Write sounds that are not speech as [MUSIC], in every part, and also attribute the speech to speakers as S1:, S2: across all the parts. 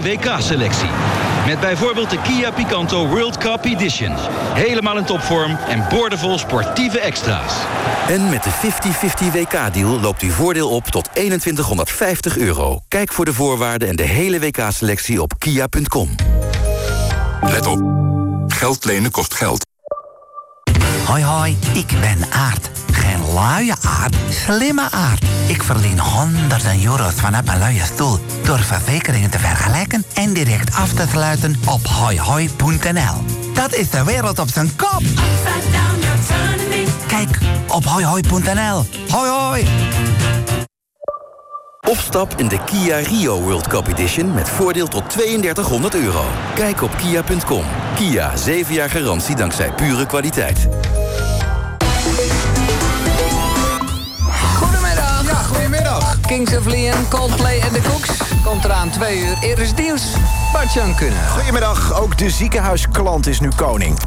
S1: WK-selectie. Met bijvoorbeeld de Kia Picanto World Cup Edition. Helemaal in topvorm en boordevol sportieve extra's.
S2: En met de 50-50 WK-deal loopt uw voordeel op tot 2150 euro. Kijk voor de voorwaarden en de hele WK-selectie op kia.com.
S3: Let op. Geld lenen kost geld.
S4: Hoi hoi, ik ben Aard. Geen luie aard, slimme aard. Ik verdien honderden euro's vanuit mijn luie stoel... door verzekeringen te vergelijken en direct af te sluiten op hoihoi.nl. Dat is de wereld op zijn kop. Kijk op hoihoi.nl. Hoi hoi.
S2: Of stap in de Kia Rio World Cup Edition met voordeel tot 3200 euro. Kijk op kia.com. Kia, 7 jaar garantie dankzij pure kwaliteit.
S5: Kings of Leon, Coldplay en de Cooks. Komt eraan twee uur. Is nieuws. Bart-Jan Kunnen.
S6: Goedemiddag, ook de ziekenhuisklant is nu koning.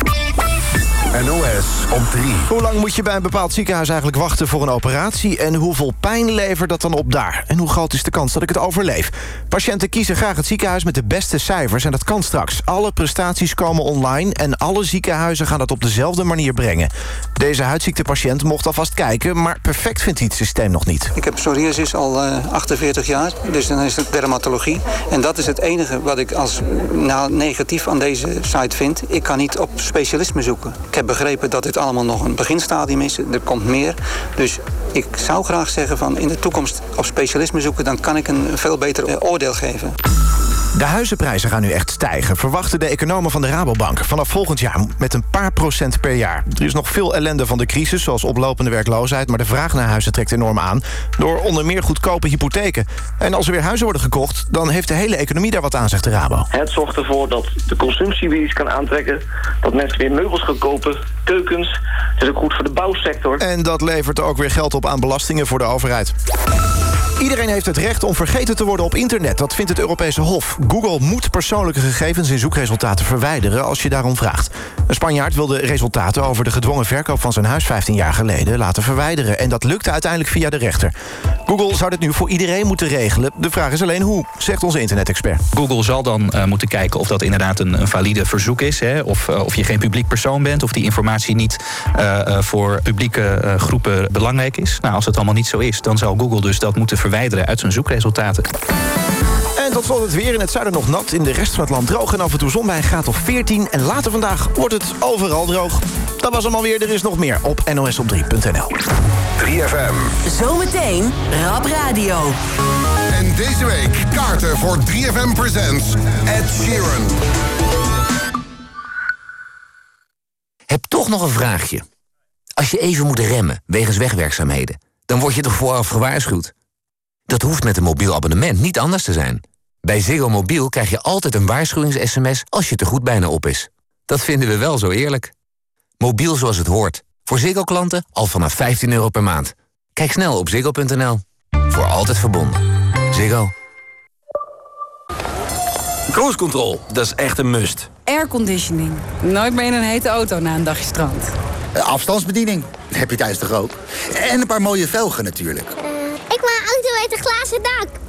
S3: NOS op 3.
S6: Hoe lang moet je bij een bepaald ziekenhuis eigenlijk wachten voor een operatie... en hoeveel pijn levert dat dan op daar? En hoe groot is de kans dat ik het overleef? Patiënten kiezen graag het ziekenhuis met de beste cijfers... en dat kan straks. Alle prestaties komen online... en alle ziekenhuizen gaan dat op dezelfde manier brengen. Deze huidziektepatiënt mocht alvast kijken... maar perfect vindt hij het systeem nog niet.
S7: Ik heb psoriasis al uh, 48 jaar, dus dan is het dermatologie. En dat is het enige wat ik als nou, negatief aan deze site vind. Ik kan niet op specialisme zoeken. Ik heb begrepen dat dit allemaal nog een beginstadium is. Er komt meer. Dus ik zou graag zeggen van in de toekomst op specialisme zoeken... dan kan ik een veel beter uh, oordeel geven.
S6: De huizenprijzen gaan nu echt stijgen, verwachten de economen van de Rabobank. Vanaf volgend jaar met een paar procent per jaar. Er is nog veel ellende van de crisis, zoals oplopende werkloosheid... maar de vraag naar huizen trekt enorm aan... door onder meer goedkope hypotheken. En als er weer huizen worden gekocht, dan heeft de hele economie daar wat aan, zegt de Rabo.
S8: Het zorgt ervoor dat de consumptie weer iets kan aantrekken... dat mensen weer meubels gaan kopen, keukens. Het is ook goed voor de bouwsector.
S6: En dat levert ook weer geld op aan belastingen voor de overheid. Iedereen heeft het recht om vergeten te worden op internet. Dat vindt het Europese Hof. Google moet persoonlijke gegevens in zoekresultaten verwijderen... als je daarom vraagt. Een Spanjaard wil de resultaten over de gedwongen verkoop van zijn huis... 15 jaar geleden laten verwijderen. En dat lukte uiteindelijk via de rechter. Google zou dit nu voor iedereen moeten regelen. De vraag is alleen hoe, zegt onze internet-expert.
S9: Google zal dan uh, moeten kijken of dat inderdaad een, een valide verzoek is... Hè? Of, uh, of je geen publiek persoon bent... of die informatie niet uh, voor publieke groepen belangrijk is. Nou, als het allemaal niet zo is, dan zou Google dus dat moeten verwijderen uit zijn zoekresultaten.
S6: Tot slot het weer. In het zuiden nog nat, in de rest van het land droog... en af en toe zon bij een graad of 14. En later vandaag wordt het overal droog. Dat was allemaal weer. Er is nog meer op nosop3.nl.
S3: 3FM.
S10: Zometeen Rap Radio.
S3: En deze week kaarten voor 3FM Presents Ed Sheeran.
S11: Heb toch nog een vraagje. Als je even moet remmen wegens wegwerkzaamheden... dan word je toch vooraf gewaarschuwd? Dat hoeft met een mobiel abonnement niet anders te zijn. Bij Ziggo Mobiel krijg je altijd een waarschuwings-sms als je te goed bijna op is. Dat vinden we wel zo eerlijk. Mobiel zoals het hoort. Voor Ziggo-klanten al vanaf 15 euro per maand. Kijk snel op ziggo.nl. Voor altijd verbonden. Ziggo.
S2: Cruise Control, dat is echt een must.
S12: Airconditioning. Nooit meer in een hete auto na een dagje strand.
S13: Afstandsbediening. heb je thuis toch ook? En een paar mooie velgen natuurlijk.
S14: Ik wil een auto met een glazen dak.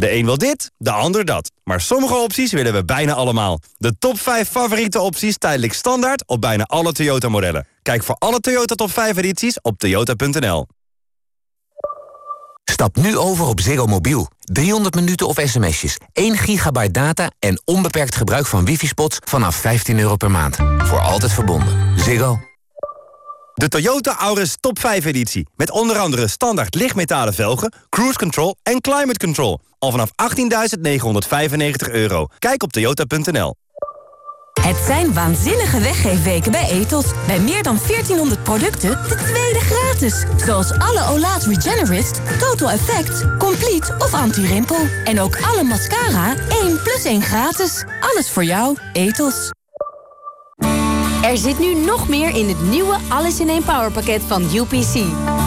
S15: De een wil dit, de ander dat. Maar sommige opties willen we bijna allemaal. De top 5 favoriete opties tijdelijk standaard op bijna alle Toyota-modellen. Kijk voor alle Toyota top 5 edities op toyota.nl.
S11: Stap nu over op Ziggo Mobiel. 300 minuten of sms'jes, 1 gigabyte data... en onbeperkt gebruik van wifi-spots vanaf 15 euro per maand. Voor altijd verbonden. Ziggo.
S15: De Toyota Auris Top 5 editie. Met onder andere standaard lichtmetalen velgen, cruise control en climate control. Al vanaf 18.995 euro. Kijk op toyota.nl.
S10: Het zijn waanzinnige weggeefweken bij Ethos. Bij meer dan 1400 producten de tweede gratis. Zoals alle Ola's Regenerist, Total Effect, Complete of Anti-Rimpel. En ook alle mascara 1 plus 1 gratis. Alles voor jou, Ethos.
S16: Er zit nu nog meer in het nieuwe Alles in één Power pakket van UPC.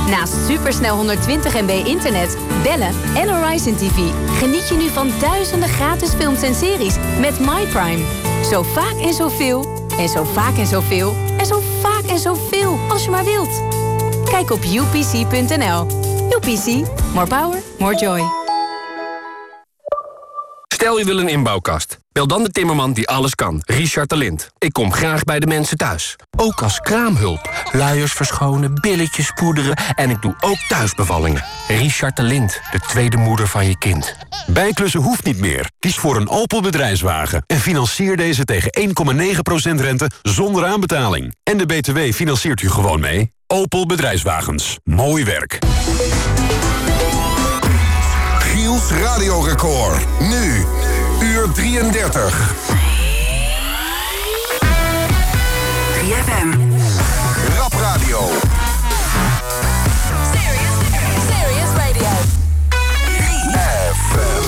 S16: Naast supersnel 120 MB internet, bellen en Horizon TV... geniet je nu van duizenden gratis films en series met MyPrime. Zo vaak en zoveel, en zo vaak en zoveel, en zo vaak en zoveel als je maar wilt. Kijk op upc.nl. UPC. More power, more joy.
S17: Stel je wil een inbouwkast. Bel dan de timmerman die alles kan. Richard de Lint. Ik kom graag bij de mensen thuis. Ook als kraamhulp. Luiers verschonen, billetjes poederen... en ik doe ook thuisbevallingen. Richard de Lint. De tweede moeder van je kind.
S18: Bijklussen hoeft niet meer. Kies voor een Opel bedrijfswagen. En financier deze tegen 1,9% rente zonder aanbetaling. En de BTW financiert u gewoon mee. Opel Bedrijfswagens. Mooi werk.
S3: Giels radiorecord. Nu, uur 33.
S19: 3FM.
S3: Rap Radio.
S19: Serious Radio.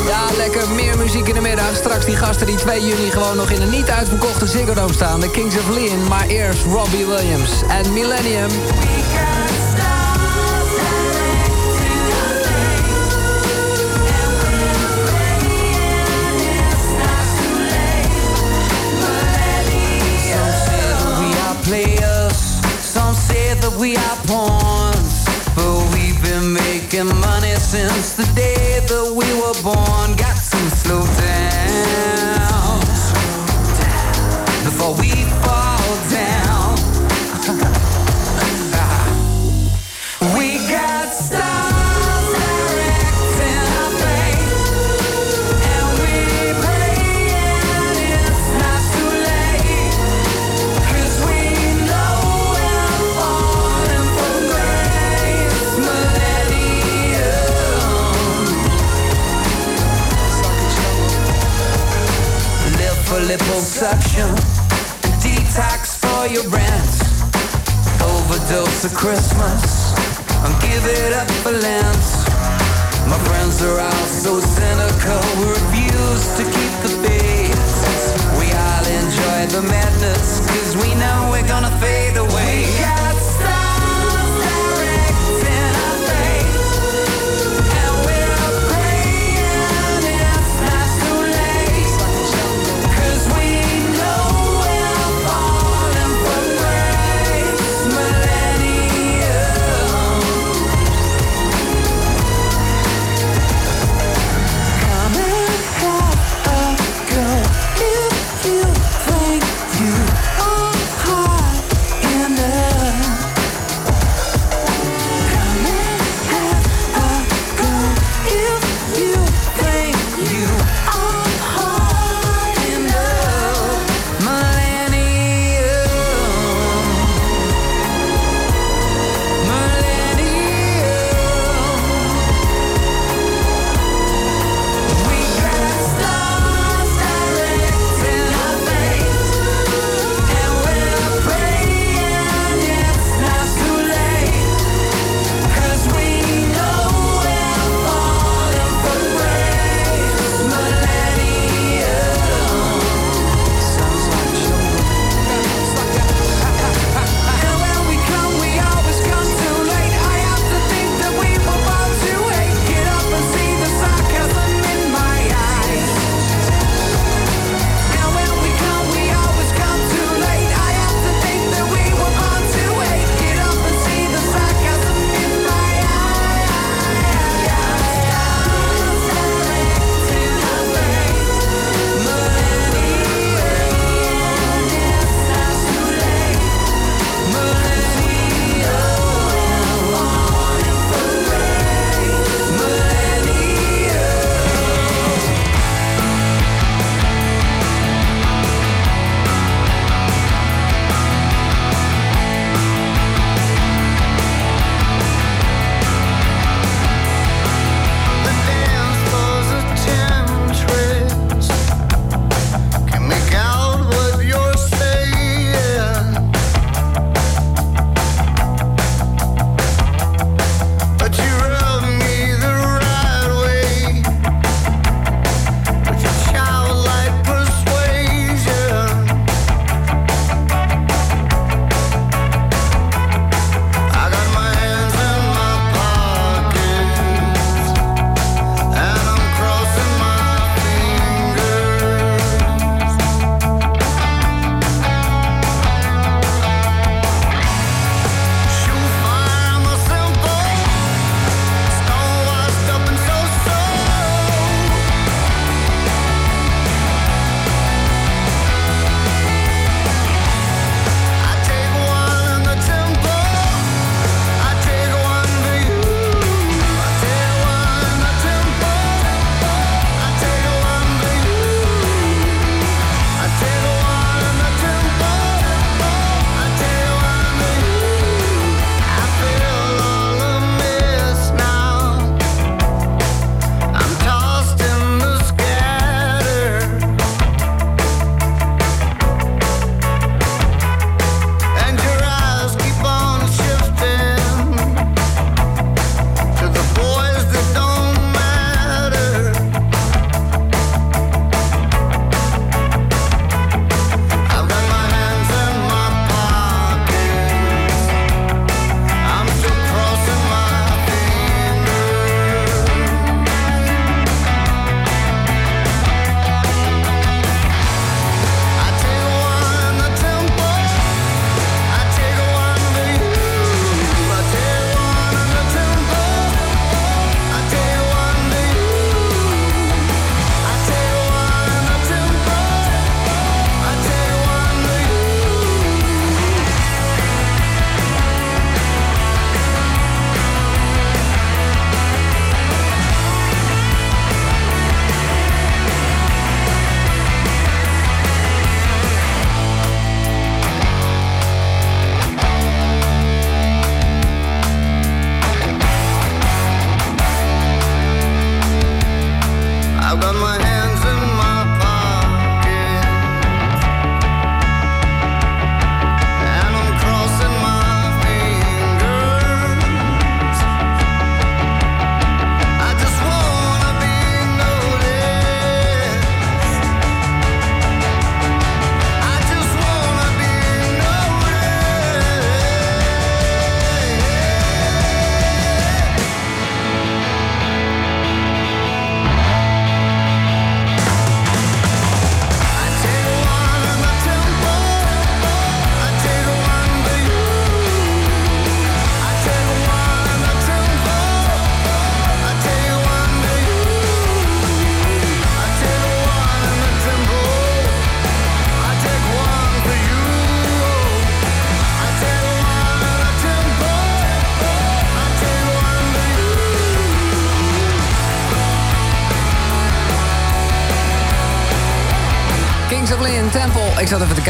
S5: Ja, lekker meer muziek in de middag. Straks die gasten die 2 juni gewoon nog in een niet uitverkochte Ziggo Dome staan. De Kings of Leon, maar eerst Robbie Williams en Millennium.
S20: Players. Some say that we are pawns. But we've been making money since the day that we were born. Got to slow down liposuction. Detox for your rent. Overdose of Christmas. And give it up for Lent. My friends are all so cynical. We refuse to keep the faith. We all enjoy the madness. Cause we know we're gonna fade away.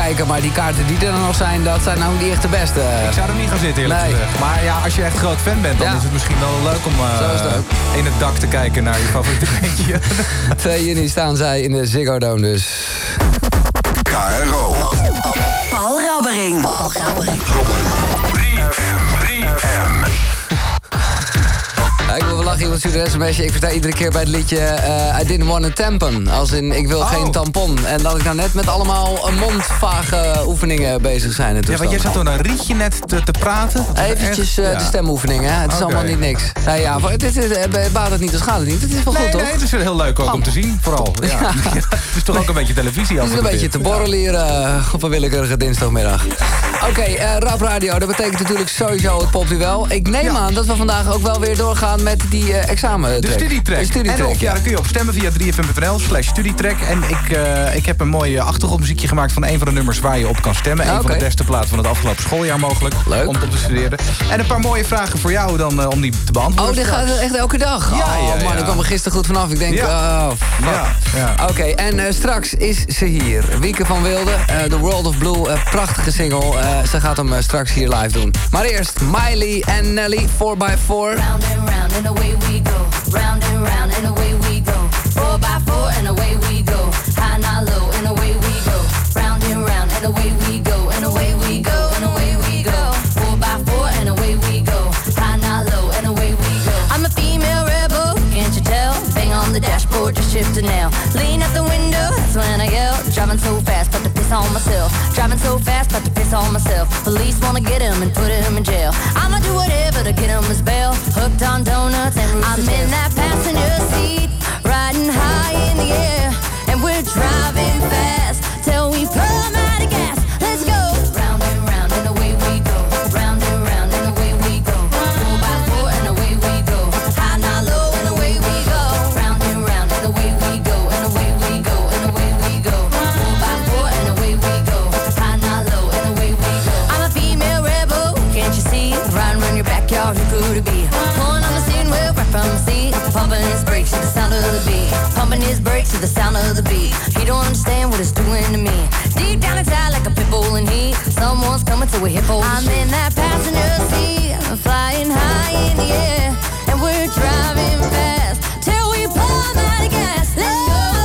S5: Kijken, maar die kaarten die er nog zijn... dat zijn nou niet echt de beste.
S14: Ik zou er niet gaan zitten, eerlijk
S5: Nee.
S14: gezegd. Maar ja, als je echt groot fan bent, dan
S5: Ja.
S14: is het misschien wel leuk om eh, in het dak te kijken naar je favoriete [LAUGHS] bandje.
S5: 2 juni staan zij in de Ziggo Dome dus.
S3: KRO.
S21: Paul Rabbering. Paul Rabbering.
S5: Ja, ik wil wel lachen, iemand stuurde een sms'je. Ik versta iedere keer bij het liedje eh, I didn't want a tampon. Als in, ik wil geen tampon. En dat ik nou net met allemaal eh, mondvage oefeningen bezig zijn.
S14: Ja, want jij zat door een rietje net te, te praten.
S5: Eventjes
S14: echt-
S5: eh,
S14: ja.
S5: de stemoefeningen. Het is allemaal niet niks. Nou ja, het is, het, baat het niet, dan schaadt het niet. Het is wel
S14: Nee,
S5: goed, toch?
S14: nee, het is wel heel leuk ook om te zien, vooral. [LAUGHS] Ja.
S5: Ja. [LAUGHS]
S14: het is toch ook een beetje televisie
S5: Het is
S14: en
S5: een beetje te
S14: dit.
S5: eh, op een willekeurige dinsdagmiddag. [LAUGHS] Oké, eh, Rap Radio, dat betekent natuurlijk sowieso het popduel. Ik neem aan dat we vandaag ook wel weer doorgaan met die eh, examen.
S14: De studietrack.
S5: De studietrack,
S14: en op, ja, daar kun je op stemmen via 3fm.nl slash studietrack. En ik, eh, ik heb een mooi achtergrondmuziekje gemaakt van een van de nummers waar je op kan stemmen. Een van de beste platen van het afgelopen schooljaar mogelijk.
S5: Leuk.
S14: Om op te studeren. En een paar mooie vragen voor jou dan om die te beantwoorden.
S5: Oh, dit gaat echt elke dag?
S14: Ja,
S5: oh man, ik kwam er gisteren goed vanaf. Ik denk,
S14: Ja.
S5: oh. Oké, en straks is ze hier. Wieke van Wilde, The World of Blue, prachtige single. Eh, ze gaat hem eh, straks hier live doen. Maar eerst Miley en Nelly, 4x4.
S21: Round and round and away we go. Round and round and away we go. Four by four and away we go. High not low and away we go. Round and round and away we go. And away we go and away we go. Four by four and away we go. High not low and away we go. I'm a female rebel, can't you tell? Bang on the dashboard, just shift a nail. Lean out the window, that's when I yell. Driving so fast, but to piss on myself. Driving so fast, but to piss on myself. Police wanna get him and put him in jail. I'ma do whatever to get him his bail. Hooked on donuts and I'm in that passenger seat, riding high in the air, and we're driving fast of the beat. Pumping his brakes to the sound of the beat. He don't understand what it's doing to me. Deep down inside, like a pit bull in heat. Someone's coming to a hip hole. I'm in that passenger seat, flying high in the air, and we're driving fast till we plumb out of gas. Let's go.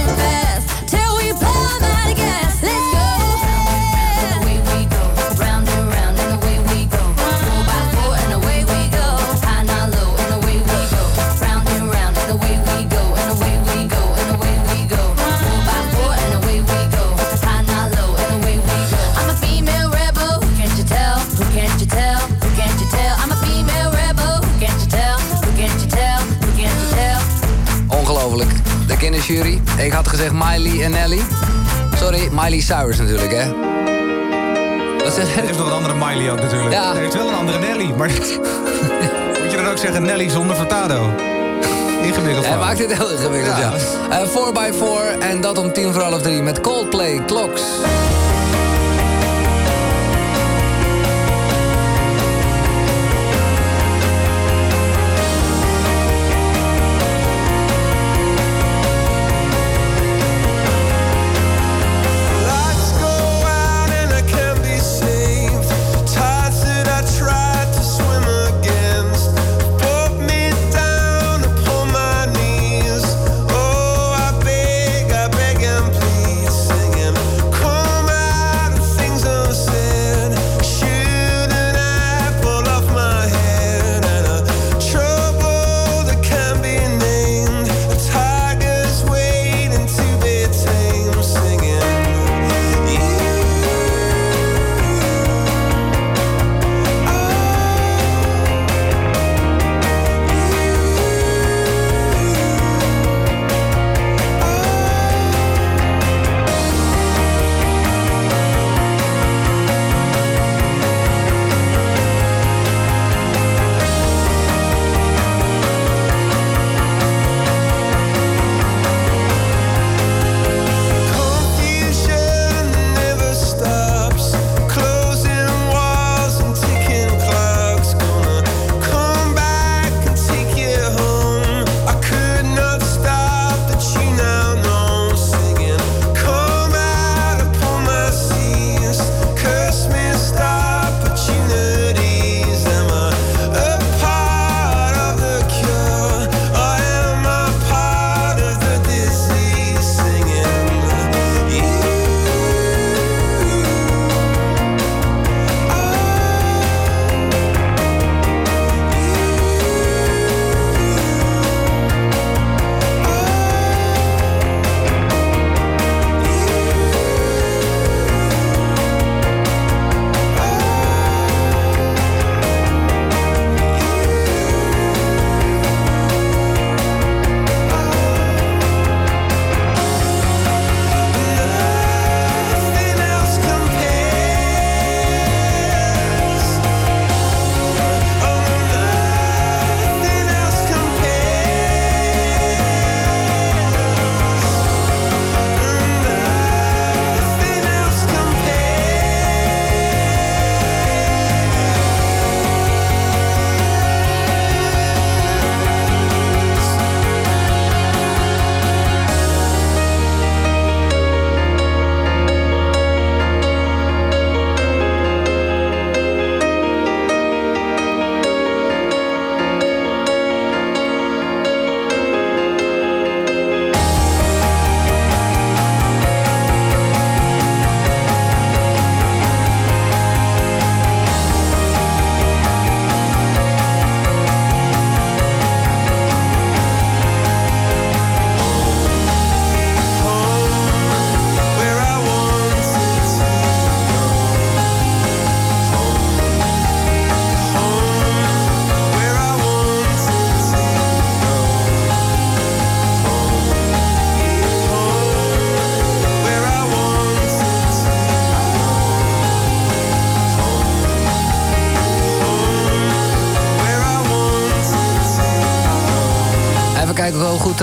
S5: Kinderjury. Ik had gezegd Miley en Nelly. Sorry, Miley Cyrus natuurlijk, hè. Je?
S14: Er is nog een andere Miley ook natuurlijk.
S5: Ja.
S14: Er is wel een andere Nelly, maar... [LAUGHS] Moet je dan ook zeggen Nelly zonder Furtado? Ingewikkeld
S5: Hij maakt dit heel ingewikkeld, ja. Eh, 4x4 en dat om tien voor half drie met Coldplay, Clocks.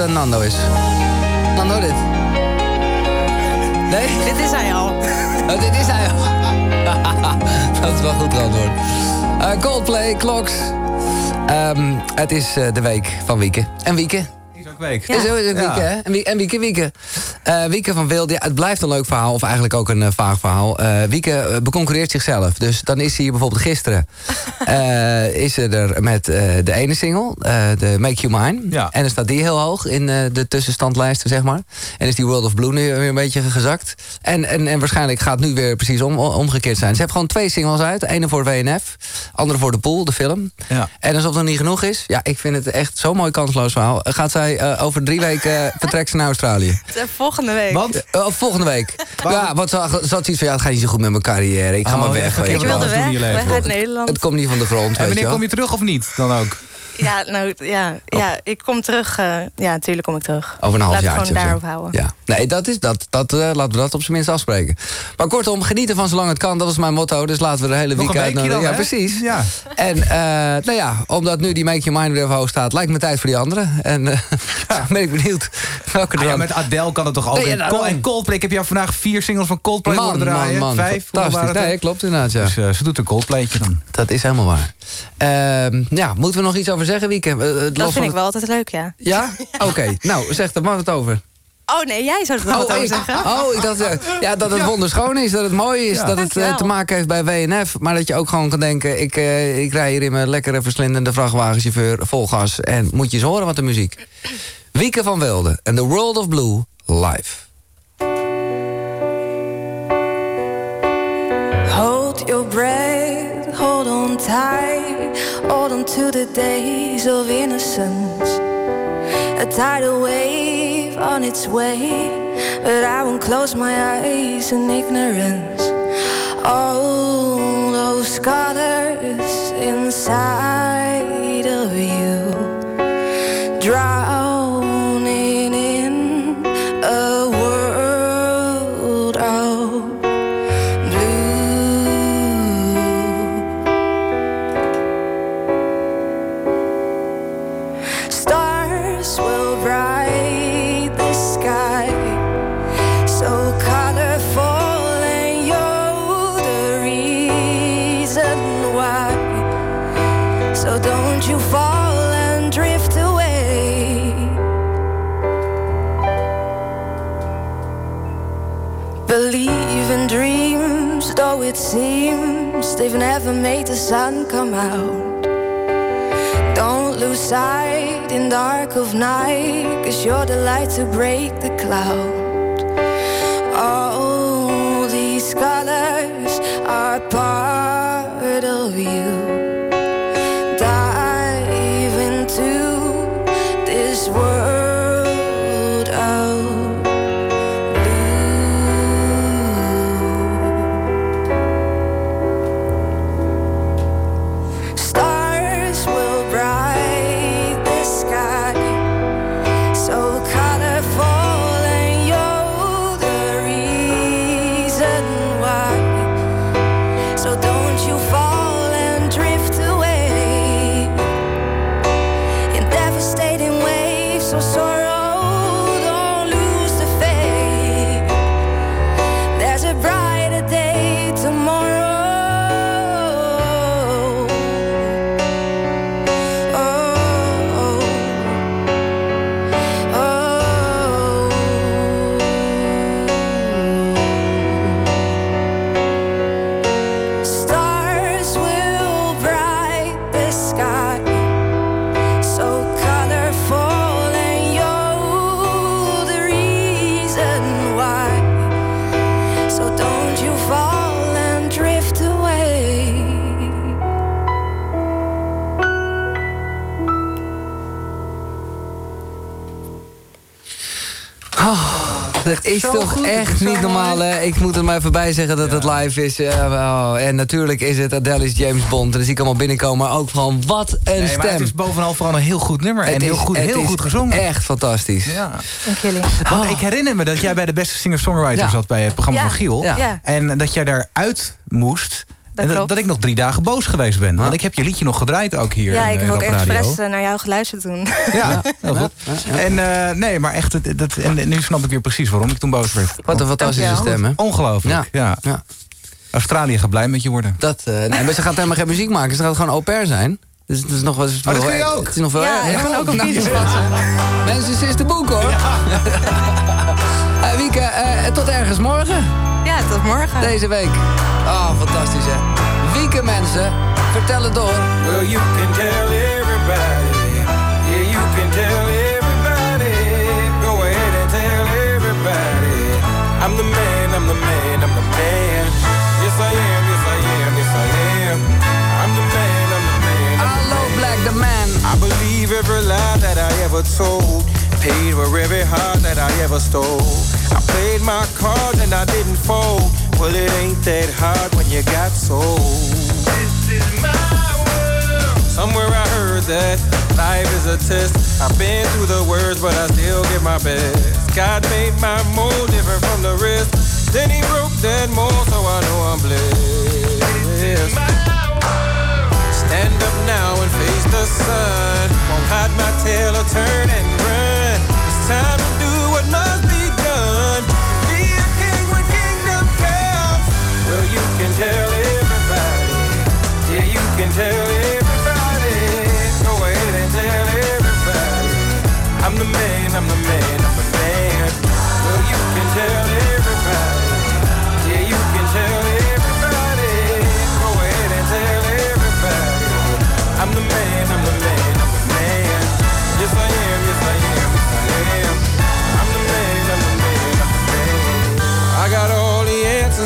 S5: Nando is. Nando, dit. Nee?
S22: Dit is hij al. [LAUGHS]
S5: Oh, dit is hij al. [LAUGHS] Dat is wel goed antwoord. Eh Coldplay, Clocks. Ehm, het is eh, de week van Wieke. En Wieke?
S14: Week.
S5: Is ook een Wieke, hè? En Wie- En Wieke, Wieke. Eh, Wieke van Wilde, ja, het blijft een leuk verhaal, of eigenlijk ook een eh, vaag verhaal. Eh, Wieke eh, beconcurreert zichzelf. Dus dan is hij hier bijvoorbeeld gisteren. Eh, is ze er met eh, de ene single, eh, de Make You Mine. En dan staat die heel hoog in de tussenstandlijsten, zeg maar. En is die World of Blue nu weer een beetje gezakt. En, en, en waarschijnlijk gaat het nu weer precies om, omgekeerd zijn. Ze hebben gewoon twee singles uit. Ene voor WNF, andere voor The Pool, de film.
S14: Ja.
S5: En alsof het nog niet genoeg is, ja, ik vind het echt zo'n mooi kansloos verhaal. Gaat zij eh, over drie weken uh, [LAUGHS] vertrekt ze naar Australië?
S22: Volgende week.
S5: Eh, volgende week. Ja, want ze had iets van, ja, het gaat niet zo goed met mijn carrière. Ik ga
S14: Oh,
S5: maar
S14: ja,
S5: weg.
S14: ik
S5: weet je
S14: wilde
S5: wel.
S14: weg, weg uit
S22: Nederland.
S5: Het komt niet van de grond,
S14: En
S5: weet je
S14: wanneer kom je terug of niet dan ook?
S22: Ja, nou ja, ja, ik kom terug. eh, ja, natuurlijk kom ik terug.
S5: Over een half jaar.
S22: het gewoon daarop houden.
S5: Ja. Nee, dat is dat. dat eh, laten we dat op zijn minst afspreken. Maar kortom, genieten van zolang het kan. Dat is mijn motto. Dus laten we de hele
S14: Nog een
S5: weekend...
S14: weekje dan,
S5: ja,
S14: hè?
S5: precies.
S14: Ja.
S5: En eh, nou ja, omdat nu die Make Your Mind weer even hoog staat... lijkt me tijd voor die anderen. En eh, [LAUGHS] ben ik benieuwd welke
S14: Ah, ja, met Adele kan het toch ook.
S5: Nee, ja,
S14: En
S5: daarom.
S14: Col- en Coldplay, ik heb jou vandaag vier singles van Coldplay
S5: Man,
S14: horen draaien.
S5: man, man.
S14: Vijf,
S5: Fantastisch. Nee, klopt inderdaad, ja.
S14: Dus eh, ze doet een Coldplaytje dan.
S5: Dat is helemaal waar. Ehm, ja, moeten we nog iets over zeggen, Wieke? Eh, eh,
S22: Dat
S5: van
S22: vind ik
S5: het-
S22: wel altijd leuk, ja.
S5: Ja? [LAUGHS] Oké, nou, zeg er maar wat over.
S22: Oh nee, jij zou het wel
S5: ik,
S22: zeggen.
S5: oh, ik dacht, eh, ja, dat het wonderschoon is, dat het mooi is,
S22: Ja.
S5: dat het te maken heeft bij WNF. Maar dat je ook gewoon kan denken, ik, eh, ik rij hier in mijn lekkere verslindende vrachtwagenchauffeur vol gas. En moet je eens horen wat de muziek. Wieke van Wilde en The World of Blue live.
S19: Hold your breath, hold on tight, hold on to the days of innocence. A tidal wave on its way, but I won't close my eyes in ignorance. All those colors inside it seems they've never made the sun come out. Don't lose sight in dark of night, cause you're the light to break the cloud. All these colors are part of you.
S5: Oh, is toch echt niet normaal, hè? Ik moet er maar even bij zeggen dat het live is. Oh, en natuurlijk is het Adele is James Bond. En dan zie ik allemaal binnenkomen. Maar ook van, wat een
S14: Nee, maar
S5: stem.
S14: het is bovenal vooral een heel goed nummer. en heel
S5: is-
S14: goed,
S5: het
S14: heel
S5: is
S14: goed gezongen.
S5: Echt fantastisch.
S14: Ja.
S22: Dank jullie.
S14: Want ik herinner me dat jij bij de beste singer-songwriter
S22: Ja.
S14: zat bij het programma
S22: Ja.
S14: van Giel.
S22: Ja. Ja.
S14: En dat jij daaruit moest
S22: dat klopt.
S14: dat ik nog drie dagen boos geweest ben. Want ik heb je liedje nog gedraaid ook hier
S22: ja,
S14: in,
S22: ik
S14: eh,
S22: heb ook expres eh, naar jou geluisterd toen. [LAUGHS]
S14: Ja, heel goed. En eh, nee, maar echt, dat, en nu snap ik weer precies waarom ik toen boos werd.
S5: Wat een fantastische stem, hè?
S14: Ongelooflijk, ja.
S5: Ja.
S14: Australië gaat blij met je worden.
S5: Dat, eh, nee, maar ze gaat helemaal geen muziek maken. Ze gaat gewoon au pair zijn. Dus het is nog wel... het is
S14: Oh, dat
S5: wel-
S14: kun je ook?
S5: Het is nog wel
S22: Ja, ik ben ook [LAUGHS] op
S5: Nou,
S22: fiets.
S5: Mensen, ze is de boek, hoor. [LAUGHS] Eh, Wieke, tot ergens morgen.
S22: Tot morgen.
S5: Deze week. Oh, fantastisch, hè. Wieke, mensen. Vertel het door.
S23: Well, you can tell everybody. Yeah, you can tell everybody. Go ahead and tell everybody. I'm the man, I'm the man, I'm the man. Yes, I am, yes, I am, yes, I am. I'm the man, I'm the man. I'm the
S5: Hallo, Black the Man.
S23: I believe every lie that I ever told. Paid for every heart that I ever stole. I played my cards and I didn't fold. Well, it ain't that hard when you got sold. This is my world. Somewhere I heard that life is a test. I've been through the worst, but I still give my best. God made my mold different from the rest. Then he broke that mold, so I know I'm blessed. This is my Stand up now and face the sun. Won't hide my tail or turn and run. It's time to do what must tell everybody. Go ahead and tell everybody. I'm the man, I'm the man, I'm the man.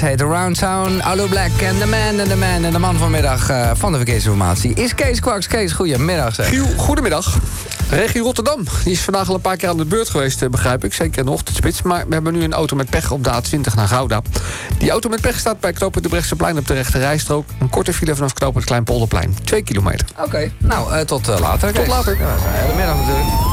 S5: De Cooks heet Around Town. Allo Black en The Man en The Man en de man vanmiddag eh, van de verkeersinformatie is Kees Kwaks. Kees, goedemiddag zeg.
S24: Giel, goedemiddag. Regio Rotterdam. Die is vandaag al een paar keer aan de beurt geweest, eh, begrijp ik. Zeker in de ochtendspits. Maar we hebben nu een auto met pech op de A20 naar Gouda. Die auto met pech staat bij knooppunt de Brechtseplein op de rechte rijstrook. Een korte file vanaf knooppunt Kleinpolderplein. Twee kilometer.
S5: Oké, nou, eh, tot later.
S24: Tot
S5: Kees.
S24: later.
S5: Ja, hele middag natuurlijk.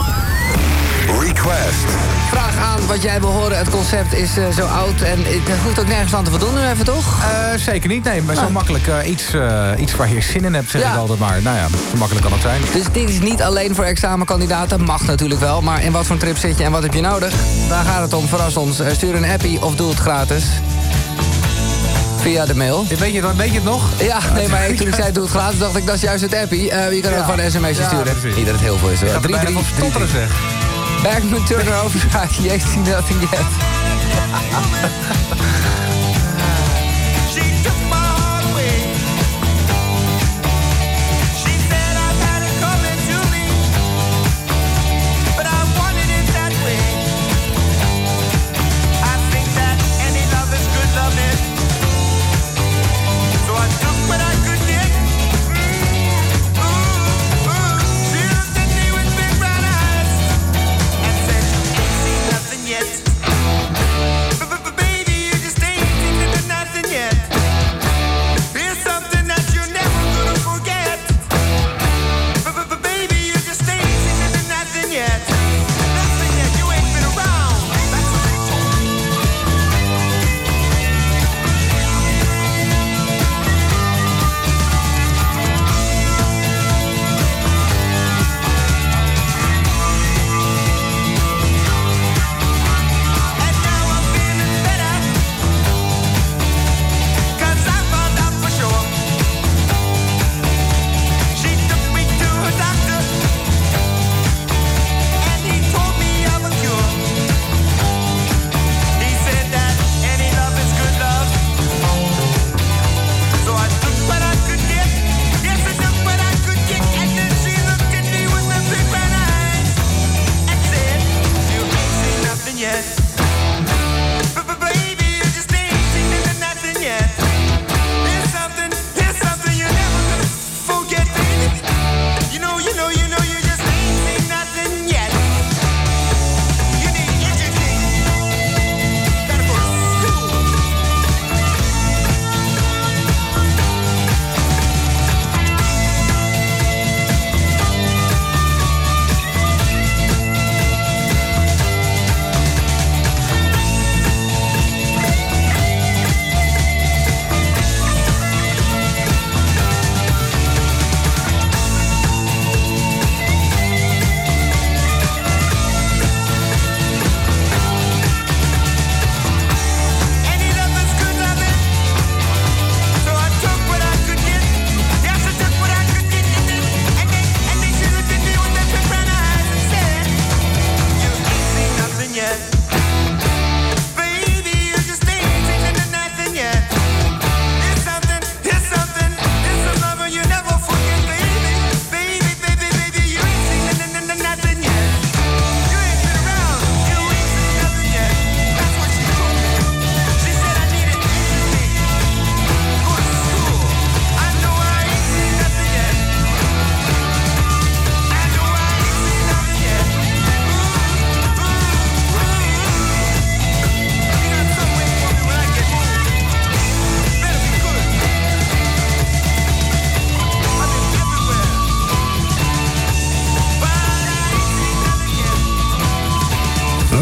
S3: Request.
S5: Vraag aan wat jij wil horen. Het concept is eh, zo oud en het hoeft ook nergens aan te voldoen nu even, toch?
S14: Eh, zeker niet, nee. Maar zo
S5: Ah.
S14: makkelijk eh, iets, eh, iets waar je zin in hebt, zeg
S5: Ja.
S14: ik altijd maar. Nou ja, zo makkelijk kan het zijn.
S5: Dus dit is niet alleen voor examenkandidaten, mag natuurlijk wel. Maar in wat voor een trip zit je en wat heb je nodig? Daar gaat het om. Verras ons. Eh, Stuur een appie of doe het gratis. Via de mail.
S14: Weet je, weet je het nog?
S5: Ja, nee, maar [LAUGHS] toen ik zei doe het gratis, dacht ik dat is juist het appie. Eh, je kan ook gewoon een sms'je
S14: Ja,
S5: sturen.
S14: precies.
S5: Niet dat het heel veel is.
S14: Je
S5: hoor.
S14: gaat er bijna
S5: 3,
S14: van stotteren, zeg.
S5: Overdrive, you ain't seen nothing yet.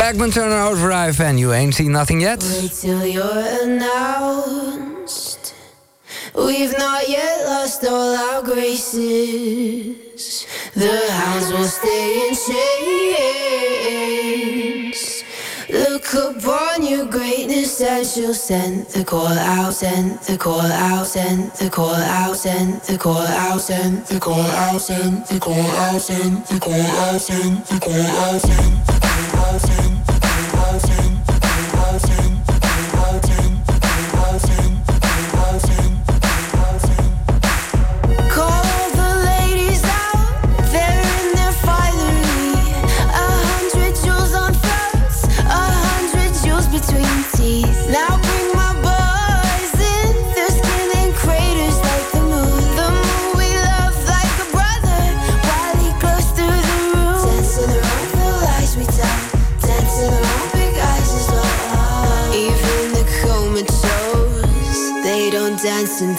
S5: Bagman Turner Overdrive and You Ain't Seen Nothing Yet.
S19: Wait till you're announced. We've not yet lost all our graces. The hounds will stay in chains. Look upon your greatness and she'll send the call out, send the call out, send the call out, send the call out, send the call out, send the call out, send the call out, send the call out, send the call out, send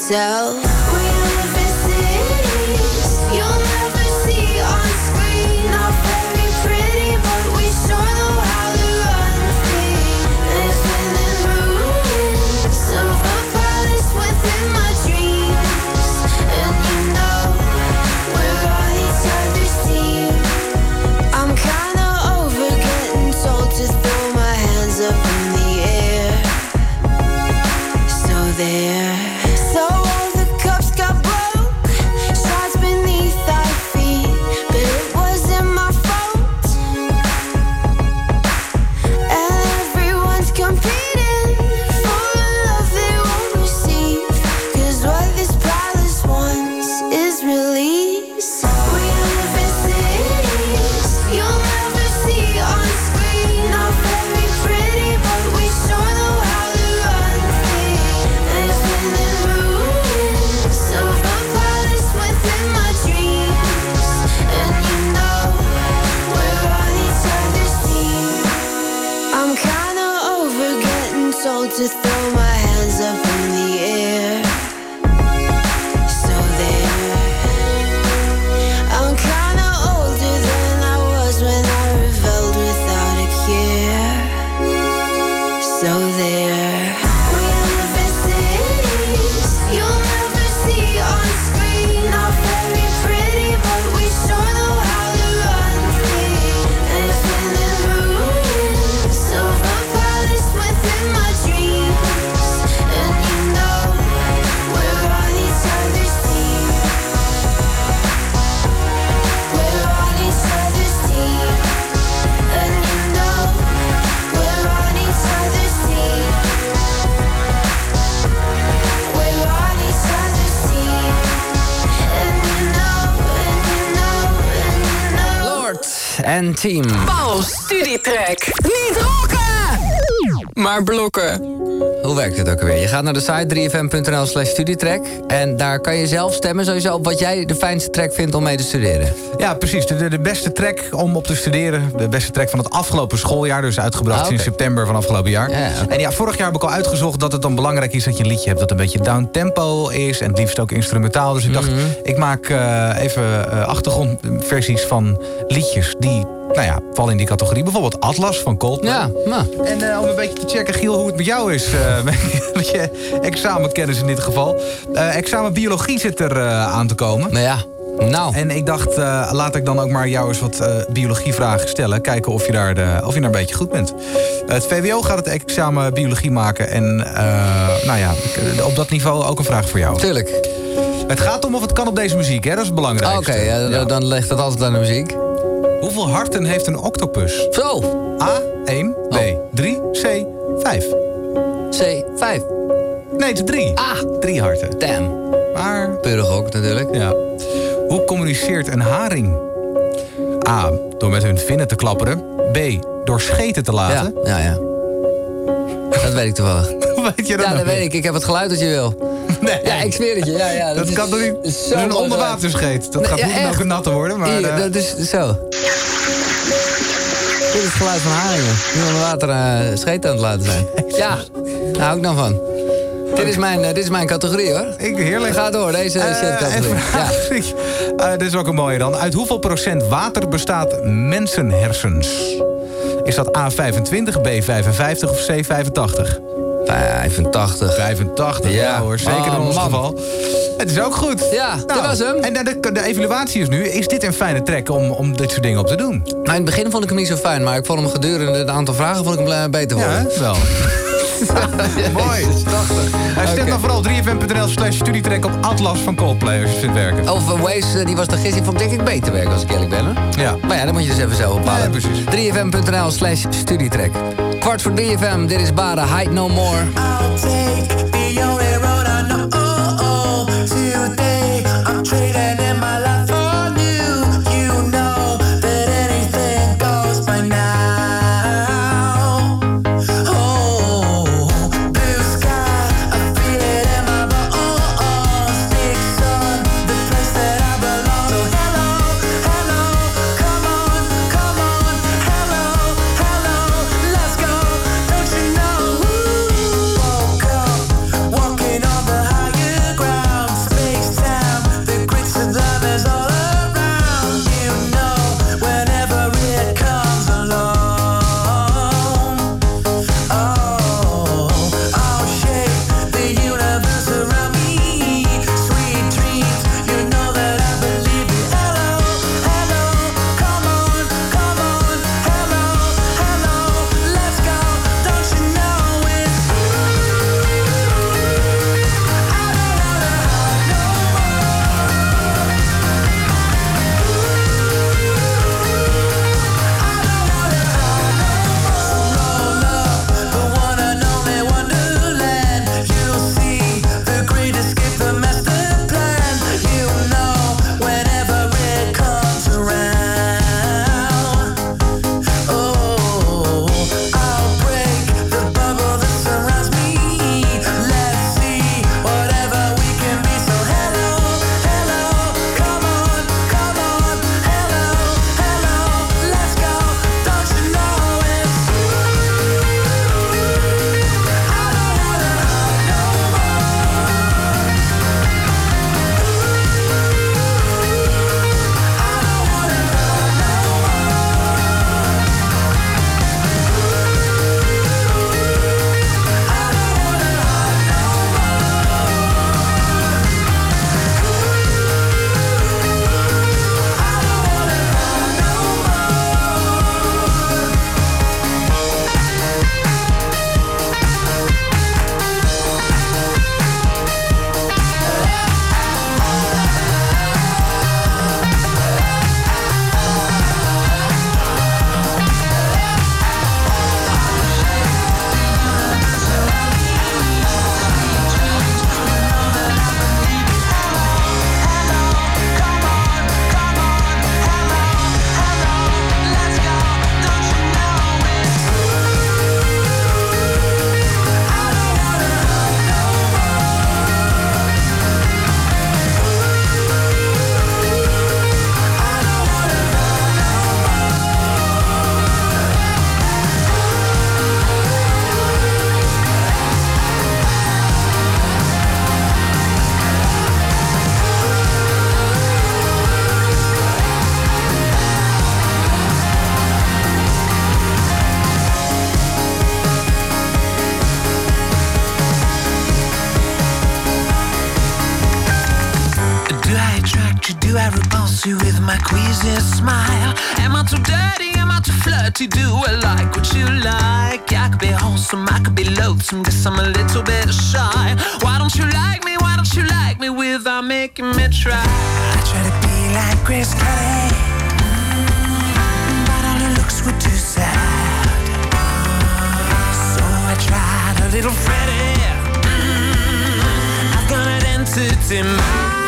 S19: myself. Team.
S25: Paul Studietrek. Maar blokken.
S5: Hoe werkt het ook alweer? Je gaat naar de site 3fm.nl slash studietrack. En daar kan je zelf stemmen sowieso op wat jij de fijnste track vindt om mee te studeren.
S14: Ja, precies. De, de, de beste track om op te studeren. De beste track van het afgelopen schooljaar. Dus uitgebracht
S5: Ah,
S14: sinds september van afgelopen jaar. En ja, vorig jaar heb ik al uitgezocht dat het dan belangrijk is... dat je een liedje hebt dat een beetje down tempo is. En het liefst ook instrumentaal. Dus ik dacht,
S5: Mhm.
S14: ik maak eh, even eh, achtergrondversies van liedjes... die, nou ja, vallen in die categorie. Bijvoorbeeld Atlas van Coldplay.
S5: Ja, nou.
S14: En eh, om een beetje te checken, Giel, hoe het met jou is. eh, [LAUGHS] met je examenkennis in dit geval. Eh, examen biologie zit er aan te komen.
S5: Nou ja, nou.
S14: En ik dacht, laat ik dan ook maar jou eens wat eh, biologievragen stellen. Kijken of je, daar de, of je daar een beetje goed bent. Het VWO gaat het examen biologie maken. En nou ja, op dat niveau ook een vraag voor jou.
S5: Tuurlijk.
S14: Het gaat om of het kan op deze muziek, hè? Dat is het belangrijkste.
S5: Oké, ja, dan ligt dat altijd aan de muziek.
S14: Hoeveel harten heeft een octopus?
S5: Zo.
S14: A, 1, B, 3, C, 5.
S5: C, 5.
S14: Nee, het is 3.
S5: Ah.
S14: Drie harten.
S5: Damn.
S14: Maar...
S5: Peurig ook natuurlijk.
S14: Ja. Hoe communiceert een haring? A. Door met hun vinnen te klapperen. B. Door scheten te laten.
S5: Ja, ja, ja. Dat weet ik toevallig.
S14: Weet je dat
S5: Ja,
S14: nog
S5: dat weet ik. Ik heb het geluid dat je wil.
S14: Nee.
S5: Ja, ik zweer het je. Ja, ja,
S14: Dat,
S5: is
S14: kan toch niet?
S5: zo
S14: Dat is een
S5: mooi
S14: onderwaterscheet. Dat
S5: Nee,
S14: gaat
S5: ja,
S14: niet dan ook
S5: echt.
S14: een natte worden, maar...
S5: Hier,
S14: eh,
S5: dat is zo. Dit is het geluid van haringen. Die onder water eh scheet aan het laten zijn. Ja, daar hou ik dan van. Dit is mijn, eh, dit is mijn categorie hoor.
S14: Ik, heerlijk.
S5: Ga door, deze uh,
S14: en
S5: Ja. [LAUGHS]
S14: dit is ook een mooie dan. Uit hoeveel procent water bestaat mensenhersens? Is dat A25, B55 of C85?
S5: 85.
S14: 85, ja,
S5: Ja.
S14: hoor. Zeker in
S5: Oh,
S14: ons
S5: man.
S14: geval. Het is ook goed.
S5: Ja, dat was hem.
S14: En de, de, de evaluatie is nu, is dit een fijne track om, om dit soort dingen op te doen?
S5: Nou, in het begin vond ik hem niet zo fijn, maar ik vond hem gedurende het aantal vragen vond ik hem eh, beter
S14: Ja,
S5: worden.
S14: hè? wel. [LAUGHS] [LAUGHS] Mooi. Hij Stem dan vooral 3fm.nl slash studietrek op Atlas van Coldplay als je vindt werken.
S5: Of uh, Waze, eh, die was de gisteren, vond ik denk ik beter werken als ik eerlijk ben. Hè?
S14: Ja.
S5: Maar ja, dan moet je dus even zelf bepalen.
S14: Ja, precies.
S5: 3fm.nl slash studietrek. Kwart voor 3fm, dit is Bade, Hide No More.
S23: I'm
S26: wholesome, I could be loathsome. Guess I'm a little bit shy. Why don't you like me? Why don't you like me without making me try? I try to be like Grace Kelly, mm, but all her looks were too sad. So I tried a little Freddie. Mm, I've got an entity mind.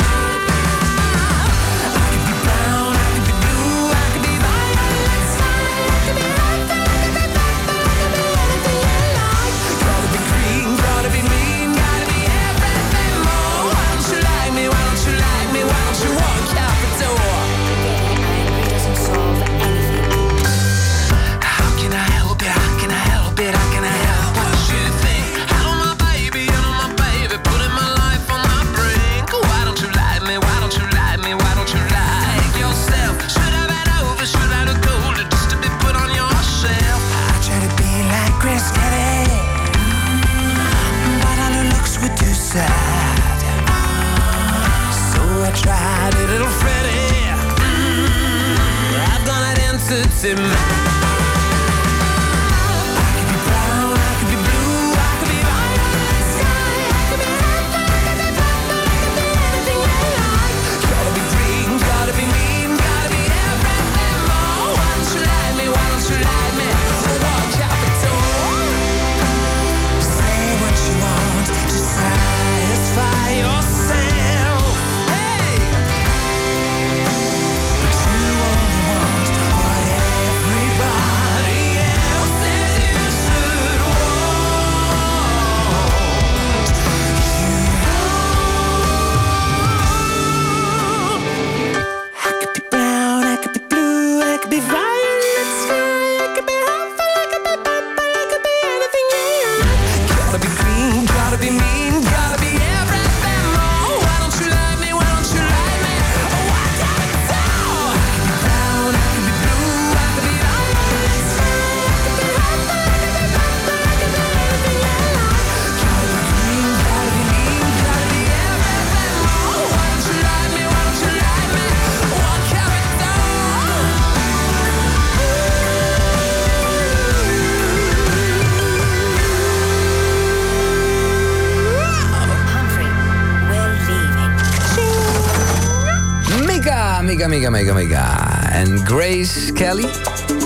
S5: Mika, Mika, Mika. En Grace Kelly.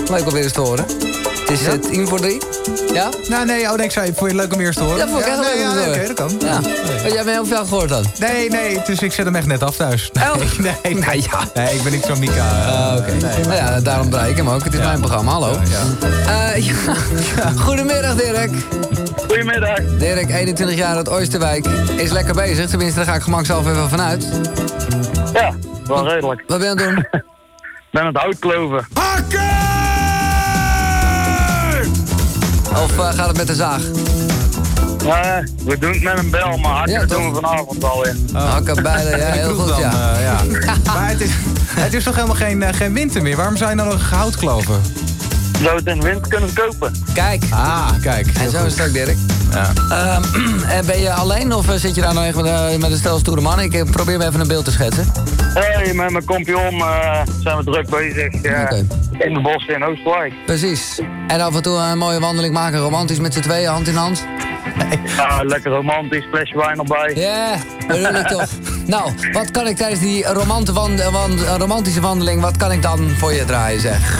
S5: Leuk om weer eens te horen. Het is het tien voor drie. Ja?
S14: Nou, nee, oh, nee, ik zei, vond je het leuk om eerst te horen?
S5: Ja, vond ik echt
S14: nee,
S5: leuk om
S14: ja,
S5: te
S14: nee,
S5: horen.
S14: Oké, dat kan.
S5: Ja. Oh, Jij bent heel veel gehoord dan?
S14: Nee, nee, dus ik zet hem echt net af thuis. Nee, [LAUGHS] nee, nee, [LAUGHS]
S5: Nou ja.
S14: nee ik ben niet zo Mika.
S5: Ah, Oké. Nou ja, daarom draai ik hem ook. Het is mijn programma. Hallo. Eh, [LAUGHS] ja. Goedemiddag, Dirk.
S27: Goedemiddag.
S5: Dirk, 21 jaar uit Oosterwijk. Is lekker bezig. Tenminste, daar ga ik gemakshalve even vanuit.
S27: Ja, wel redelijk.
S5: Wat ben je aan het doen? [LAUGHS]
S27: ben aan het houtkloven.
S5: Of eh, gaat het met de zaag?
S27: Nee, we doen het met een bel, maar hakken doen we vanavond alweer.
S5: Hakken beide, ja, [LAUGHS] heel goed,
S14: dan,
S5: ja.
S14: eh, ja. [LAUGHS] maar het is, het is toch helemaal geen, eh, geen winter meer? Waarom zou je nou nog goud kloven?
S27: Zou het in de winter kunnen kopen?
S5: Kijk.
S14: Ah, kijk.
S5: En zo is het ook, Dirk.
S14: Ja.
S5: Ehm, en [CLEARS THROAT] ben je alleen of eh, zit je daar nog echt met, eh, met een stel stoere mannen? Ik eh, probeer me even een beeld te schetsen.
S27: Hey, met mijn kompion eh, zijn we druk bezig eh, in de bossen in Oosterwijk.
S5: Precies. En af en toe een mooie wandeling maken, romantisch met z'n tweeën, hand in hand. [LAUGHS]
S27: Ja, lekker romantisch, flesje wijn erbij.
S5: Ja, bedoel ik toch. [LAUGHS] Nou, wat kan ik tijdens die romante wand- wand- romantische wandeling, wat kan ik dan voor je draaien, zeg?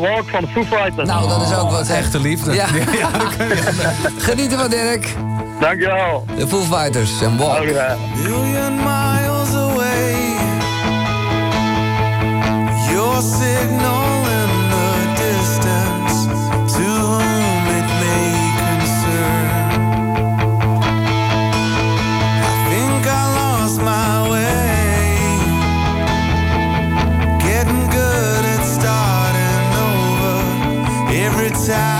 S27: Walk van de Foo Fighters.
S5: Nou, dat is ook wat, zeg.
S14: Echte liefde.
S5: Ja. [LAUGHS] Geniet ervan, Dirk.
S27: Dankjewel.
S5: De Foo Fighters en Walk.
S23: Million miles away, your signal every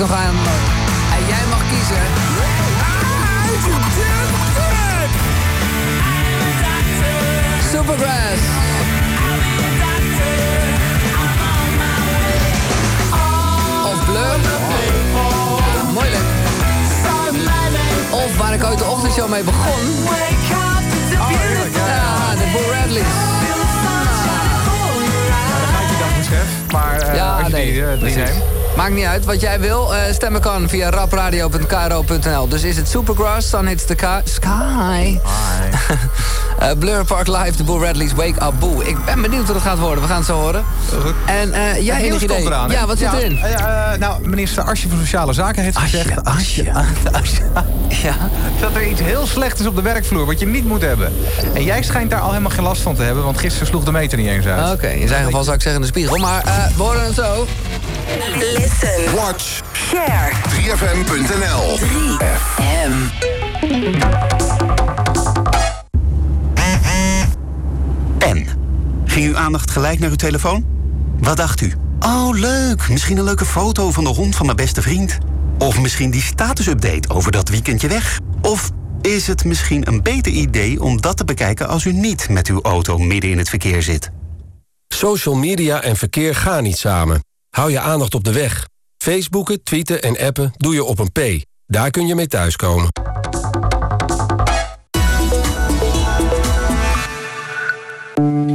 S5: nog aan.
S14: Eh,
S5: uit. Wat jij wil, eh, stemmen kan via rapradio.kro.nl. Dus is het Supergrass, dan is het de Ka- Sky. [LAUGHS] Eh, Blur Park Live, de Boo Radleys, Wake Up Boo. Ik ben benieuwd wat het gaat worden. We gaan het zo horen. En eh, jij enig
S14: nieuws
S5: idee?
S14: eraan.
S5: ja, wat zit
S14: Ja,
S5: erin?
S14: nou, minister Asje van Sociale Zaken heeft gezegd... Asje,
S5: ja.
S14: dat er iets heel slecht is op de werkvloer, wat je niet moet hebben. En jij schijnt daar al helemaal geen last van te hebben, want gisteren sloeg de meter niet eens uit.
S5: Oké, in zijn geval zou ik zeggen in de spiegel. Maar eh, we horen het zo.
S3: Listen. Watch.
S28: Share.
S3: 3fm.nl
S28: 3FM.
S29: En? Ging uw aandacht gelijk naar uw telefoon? Wat dacht u? Oh, leuk. Misschien een leuke foto van de hond van mijn beste vriend. Of misschien die statusupdate over dat weekendje weg. Of is het misschien een beter idee om dat te bekijken als u niet met uw auto midden in het verkeer zit?
S30: Social media en verkeer gaan niet samen. Hou je aandacht op de weg. Facebooken, tweeten en appen doe je op een P. Daar kun je mee thuiskomen.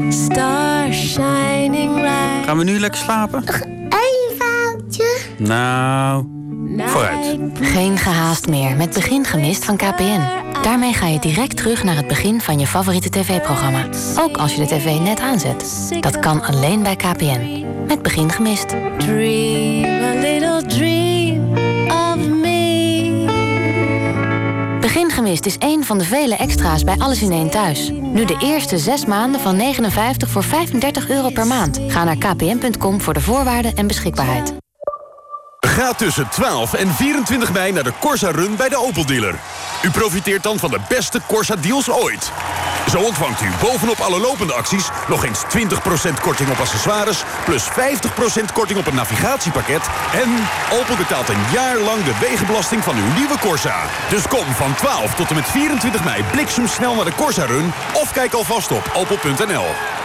S31: Star shining bright.
S29: Gaan we nu lekker slapen?
S31: Een foutje.
S29: Nou, vooruit.
S16: Geen gehaast meer met Begin Gemist van KPN. Daarmee ga je direct terug naar het begin van je favoriete tv-programma. Ook als je de tv net aanzet. Dat kan alleen bij KPN. Met Begin Gemist.
S31: Dream a little dream of me.
S16: Begin Gemist is één van de vele extra's bij Alles in één thuis. Nu de eerste zes maanden van 59 voor 35 euro per maand. Ga naar kpn.com voor de voorwaarden en beschikbaarheid.
S18: Ga tussen 12 en 24 mei naar de Corsa Run bij de Opel dealer. U profiteert dan van de beste Corsa deals ooit. Zo ontvangt u bovenop alle lopende acties nog eens 20% korting op accessoires... plus 50% korting op een navigatiepakket... en Opel betaalt een jaar lang de wegenbelasting van uw nieuwe Corsa. Dus kom van 12 tot en met 24 mei bliksemsnel naar de Corsa Run... of kijk alvast op opel.nl.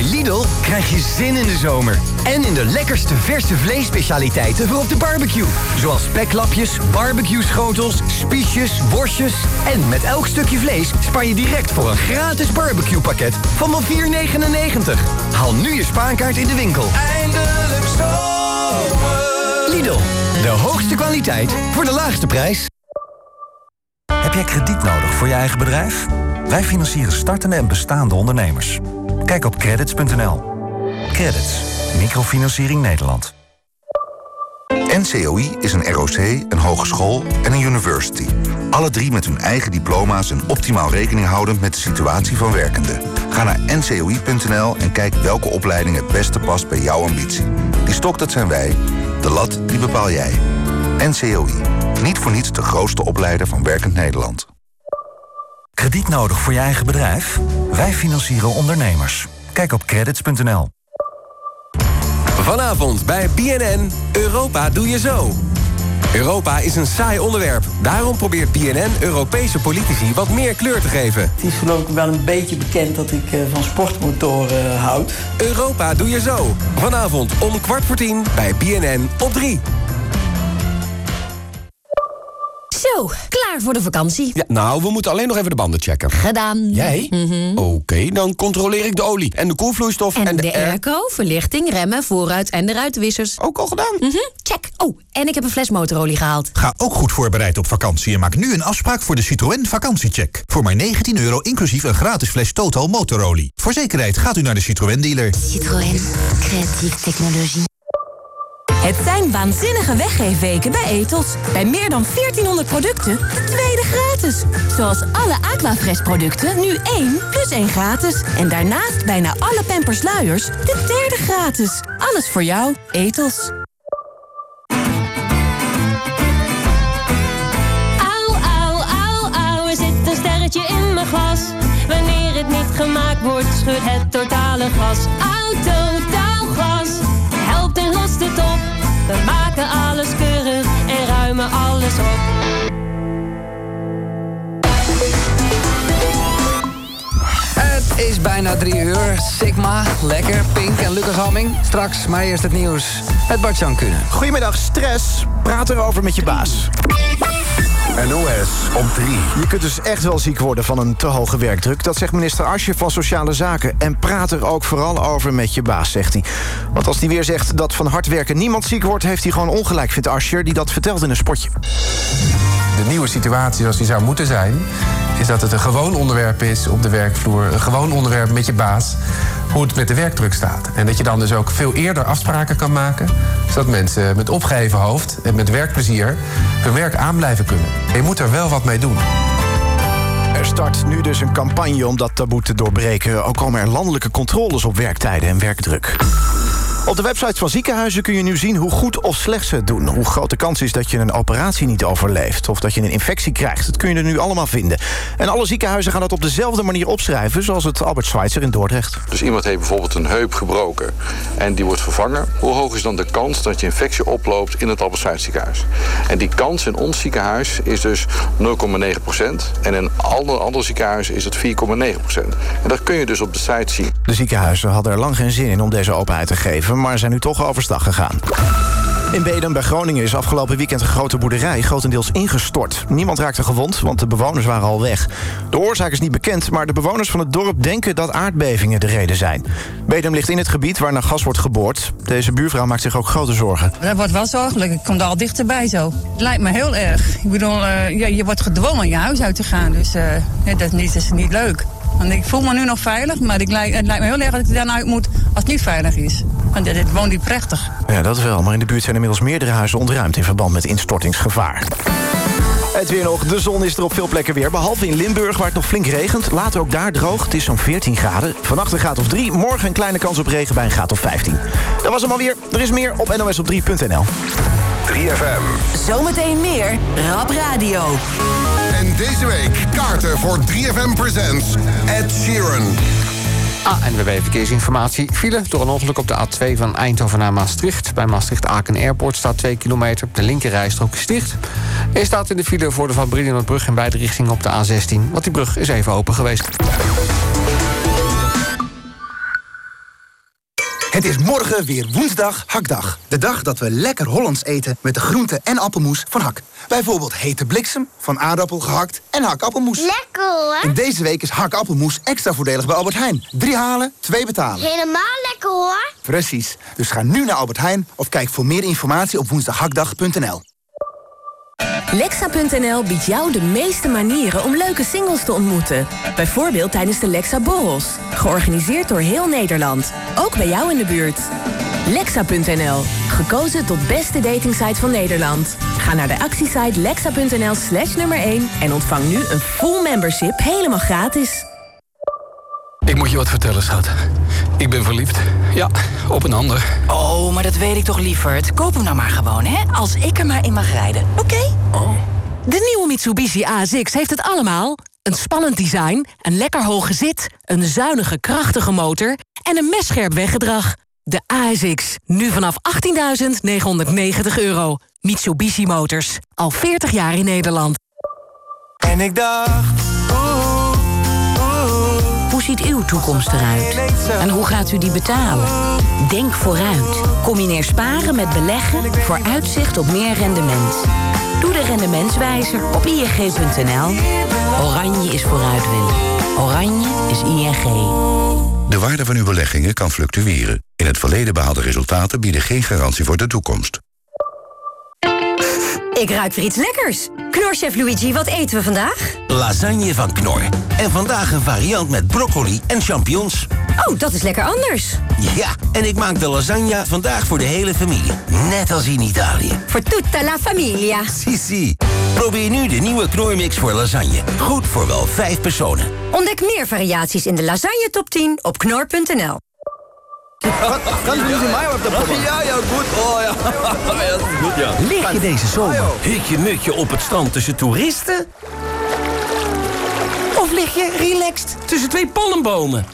S32: Bij Lidl krijg je zin in de zomer. En in de lekkerste verse vleesspecialiteiten voor op de barbecue. Zoals speklapjes, barbecue schotels, spiesjes, worstjes. En met elk stukje vlees spaar je direct voor een gratis barbecue pakket van maar 4,99. Haal nu je spaarkaart in de winkel. Eindelijk zomer. Lidl, de hoogste kwaliteit voor de laagste prijs.
S33: Heb jij krediet nodig voor je eigen bedrijf? Wij financieren startende en bestaande ondernemers. Kijk op credits.nl. Credits. Microfinanciering Nederland.
S34: NCOI is een ROC, een hogeschool en een university. Alle drie met hun eigen diploma's en optimaal rekening houdend met de situatie van werkenden. Ga naar ncoi.nl en kijk welke opleiding het beste past bij jouw ambitie. Die stok dat zijn wij, de lat die bepaal jij. NCOI. Niet voor niets de grootste opleider van werkend Nederland.
S33: Krediet nodig voor je eigen bedrijf? Wij financieren ondernemers. Kijk op credits.nl.
S17: Vanavond bij BNN Europa doe je zo. Europa is een saai onderwerp. Daarom probeert BNN Europese politici wat meer kleur te geven.
S35: Het is geloof ik wel een beetje bekend dat ik eh, van sportmotoren houd.
S17: Europa doe je zo. Vanavond om kwart voor tien bij BNN op 3.
S10: Zo, klaar voor de vakantie.
S17: Ja, nou, we moeten alleen nog even de banden checken.
S10: Gedaan.
S17: Jij? Oké, dan controleer ik de olie en de koelvloeistof
S10: En,
S17: en,
S10: de,
S17: air-
S10: airco, verlichting, remmen, vooruit en de ruitenwissers.
S17: Ook al gedaan?
S10: Check. Oh, en ik heb een fles motorolie gehaald.
S36: Ga ook goed voorbereid op vakantie en maak nu een afspraak voor de Citroën vakantiecheck. Voor maar 19 euro inclusief een gratis fles Total motorolie. Voor zekerheid gaat u naar de Citroën dealer.
S10: Citroën, creatieve technologie. Het zijn waanzinnige weggeefweken bij Etos. Bij meer dan 1400 producten, de tweede gratis. Zoals alle Aquafresh producten, nu 1 plus 1 gratis. En daarnaast bijna alle Pampers luiers, de derde gratis. Alles voor jou, Etos.
S31: Auw, auw, auw, auw, er zit een sterretje in mijn glas.
S37: schudt het totale gas. Autotaalglas We maken alles keurig en ruimen alles op.
S5: Het is bijna drie uur. Sigma, lekker, Pink en Lucas Hamming. Straks, maar eerst het nieuws met Bart-Jan Kunen.
S6: Goedemiddag, stress. Praat erover met je baas.
S3: NOS op 3.
S6: Je kunt dus echt wel ziek worden van een te hoge werkdruk. Dat zegt minister Asje van Sociale Zaken. En praat er ook vooral over met je baas, zegt hij. Want als hij weer zegt dat van hard werken niemand ziek wordt... heeft hij gewoon ongelijk, vindt Ascher, die dat vertelt in een spotje.
S38: De nieuwe situatie zoals die zou moeten zijn... is dat het een gewoon onderwerp is op de werkvloer. Een gewoon onderwerp met je baas. Hoe het met de werkdruk staat. En dat je dan dus ook veel eerder afspraken kan maken. Zodat mensen met opgeheven hoofd en met werkplezier... hun werk aan blijven kunnen. Je moet er wel wat mee doen.
S6: Er start nu dus een campagne om dat taboe te doorbreken. Ook komen er landelijke controles op werktijden en werkdruk. Op de websites van ziekenhuizen kun je nu zien hoe goed of slecht ze het doen. Hoe groot de kans is dat je een operatie niet overleeft... of dat je een infectie krijgt. Dat kun je er nu allemaal vinden. En alle ziekenhuizen gaan dat op dezelfde manier opschrijven... zoals het Albert Schweitzer in Dordrecht.
S39: Dus iemand heeft bijvoorbeeld een heup gebroken en die wordt vervangen. Hoe hoog is dan de kans dat je infectie oploopt in het Albert Schweitzer ziekenhuis? En die kans in ons ziekenhuis is dus 0,9 procent. En in alle andere ziekenhuizen is het 4,9 procent. En dat kun je dus op de site zien.
S6: De ziekenhuizen hadden er lang geen zin in om deze openheid te geven... maar zijn nu toch overstag gegaan. In Bedum bij Groningen is afgelopen weekend een grote boerderij grotendeels ingestort. Niemand raakte gewond, want de bewoners waren al weg. De oorzaak is niet bekend, maar de bewoners van het dorp denken dat aardbevingen de reden zijn. Bedum ligt in het gebied waar naar gas wordt geboord. Deze buurvrouw maakt zich ook grote zorgen.
S40: Dat wordt wel zorgelijk. Ik kom daar al dichterbij zo. Het lijkt me heel erg. Ik bedoel, eh, je wordt gedwongen je huis uit te gaan. Dus eh, dat is niet leuk. Want ik voel me nu nog veilig, maar ik, lijk- het lijkt me heel erg dat ik er dan uit moet als het niet veilig is. Want dit, dit woont hier prachtig.
S6: Ja, dat wel, maar in de buurt zijn inmiddels meerdere huizen ontruimd... in verband met instortingsgevaar. Het weer nog. De zon is er op veel plekken weer. Behalve in Limburg, waar het nog flink regent. Later ook daar droog. Het is zo'n 14 graden. Vannacht een graad of 3. Morgen een kleine kans op regen bij een graad of 15. Dat was hem alweer. Er is meer op nosop3.nl.
S3: 3FM.
S10: Zometeen meer Rap Radio.
S3: En deze week kaarten voor 3FM Presents Ed Sheeran.
S41: ANWB Verkeersinformatie. File door een ongeluk op de A2 van Eindhoven naar Maastricht. Bij Maastricht-Aken Airport staat 2 kilometer. De linkerrijstrook is dicht. Er staat in de file voor de Van Brienenoordbrug in beide richtingen op de A16. Want die brug is even open geweest.
S42: Het is morgen weer woensdag hakdag. De dag dat we lekker Hollands eten met de groente- en appelmoes van Hak. Bijvoorbeeld hete bliksem, van aardappel gehakt en hakappelmoes.
S43: Lekker hoor.
S42: En deze week is hakappelmoes extra voordelig bij Albert Heijn. Drie halen, twee betalen.
S43: Helemaal lekker hoor.
S42: Precies. Dus ga nu naar Albert Heijn of kijk voor meer informatie op woensdaghakdag.nl.
S10: Lexa.nl biedt jou de meeste manieren om leuke singles te ontmoeten. Bijvoorbeeld tijdens de Lexa Borrels. Georganiseerd door heel Nederland. Ook bij jou in de buurt. Lexa.nl. Gekozen tot beste datingsite van Nederland. Ga naar de actiesite lexa.nl slash nummer 1... en ontvang nu een full membership helemaal gratis.
S44: Ik moet je wat vertellen, schat. Ik ben verliefd. Ja, op een ander.
S45: Oh, maar dat weet ik toch lieverd. Koop hem nou maar gewoon, hè? Als ik er maar in mag rijden. Oké?
S46: De nieuwe Mitsubishi ASX heeft het allemaal. Een spannend design, een lekker hoge zit, een zuinige, krachtige motor... en een messcherp weggedrag. De ASX, nu vanaf 18.990 euro. Mitsubishi Motors, al 40 jaar in Nederland.
S23: En ik dacht,
S10: Hoe ziet uw toekomst eruit? En hoe gaat u die betalen? Denk vooruit. Combineer sparen met beleggen voor uitzicht op meer rendement. Doe de rendementswijzer op ing.nl. Oranje is vooruit willen. Oranje is ING.
S47: De waarde van uw beleggingen kan fluctueren. In het verleden behaalde resultaten bieden geen garantie voor de toekomst.
S48: Ik ruik weer iets lekkers. Knorchef Luigi, wat eten we vandaag?
S11: Lasagne van Knor. En vandaag een variant met broccoli en champignons.
S48: Oh, dat is lekker anders.
S11: Ja, en ik maak de lasagne vandaag voor de hele familie. Net als in Italië.
S48: Voor tutta la familia.
S11: Si, si. Probeer nu de nieuwe Knormix voor lasagne. Goed voor wel vijf personen.
S48: Ontdek meer variaties in de lasagne top 10 op knor.nl.
S11: Ja, ja, goed. Oh, ja. ja, dat is goed, ja.
S49: Lig je deze zomer hutje mutje op het strand tussen toeristen? Of lig je relaxed tussen twee palmbomen?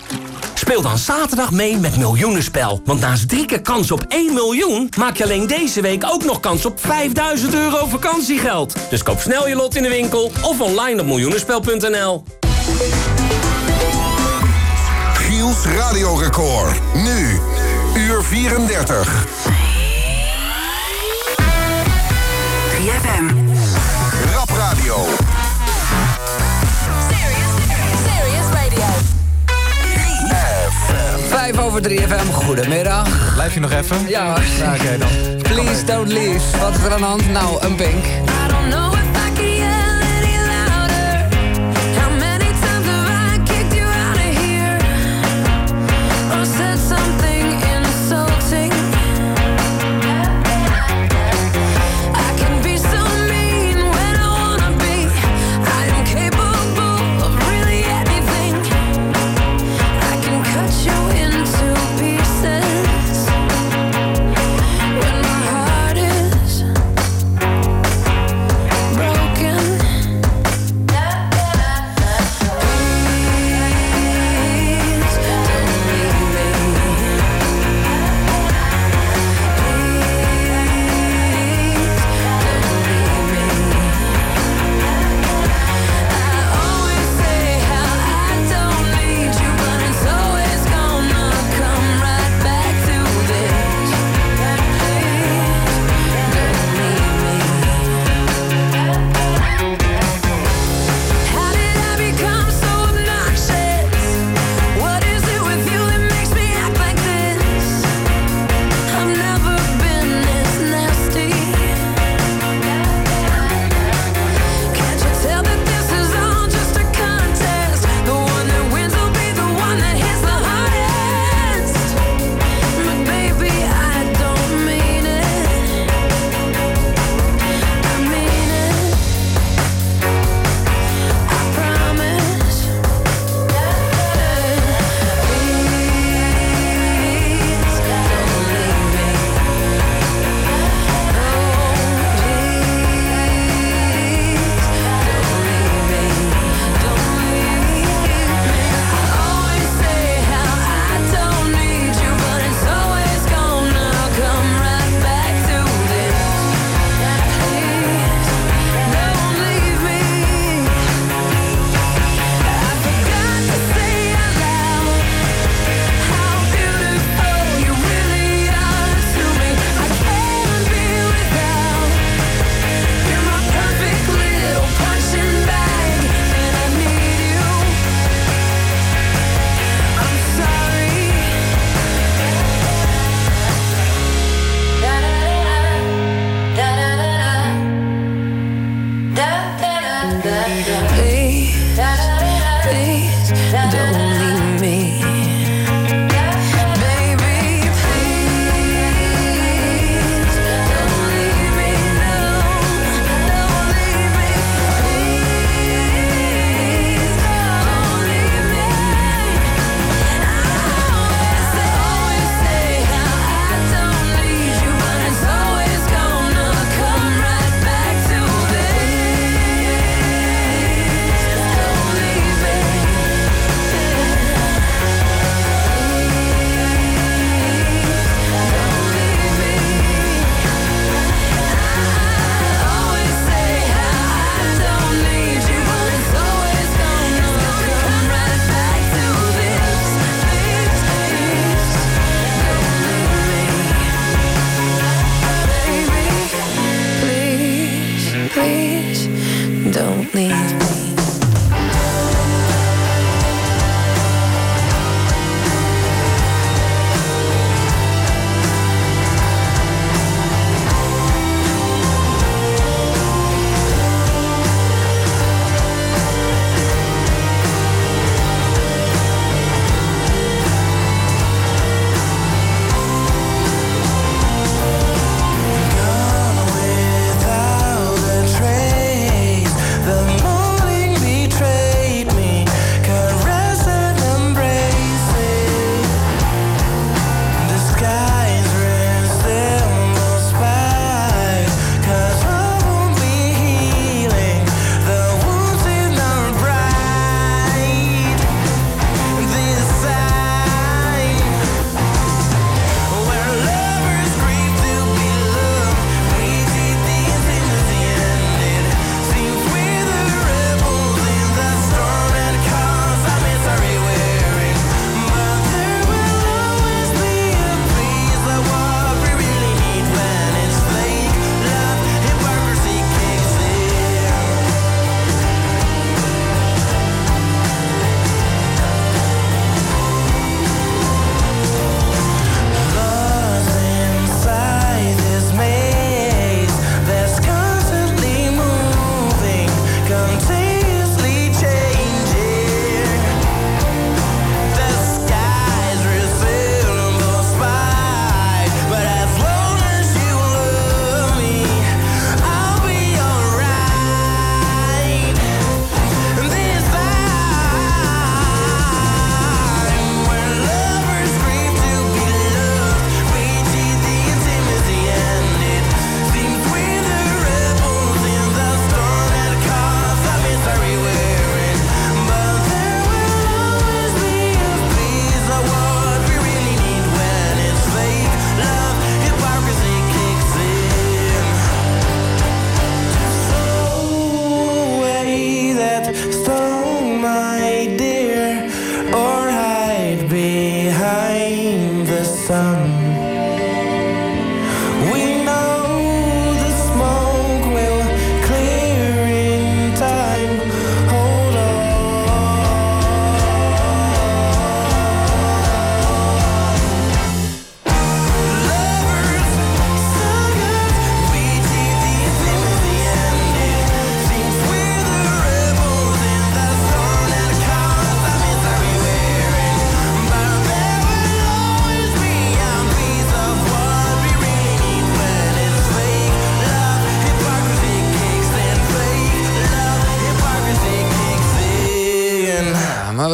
S17: Speel dan zaterdag mee met Miljoenenspel. Want naast drie keer kans op 1 miljoen... maak je alleen deze week ook nog kans op 5000 euro vakantiegeld. Dus koop snel je lot in de winkel of online op miljoenenspel.nl.
S3: Giels radiorecord. Nu, uur 34.
S5: 3FM.
S3: Rap Radio.
S5: Serious Radio.
S19: Vijf over 3FM, goedemiddag.
S14: Blijf je nog even?
S19: Ja.
S14: Ja, Oké dan.
S19: Please don't leave. Wat is er aan de hand? Nou, een pink.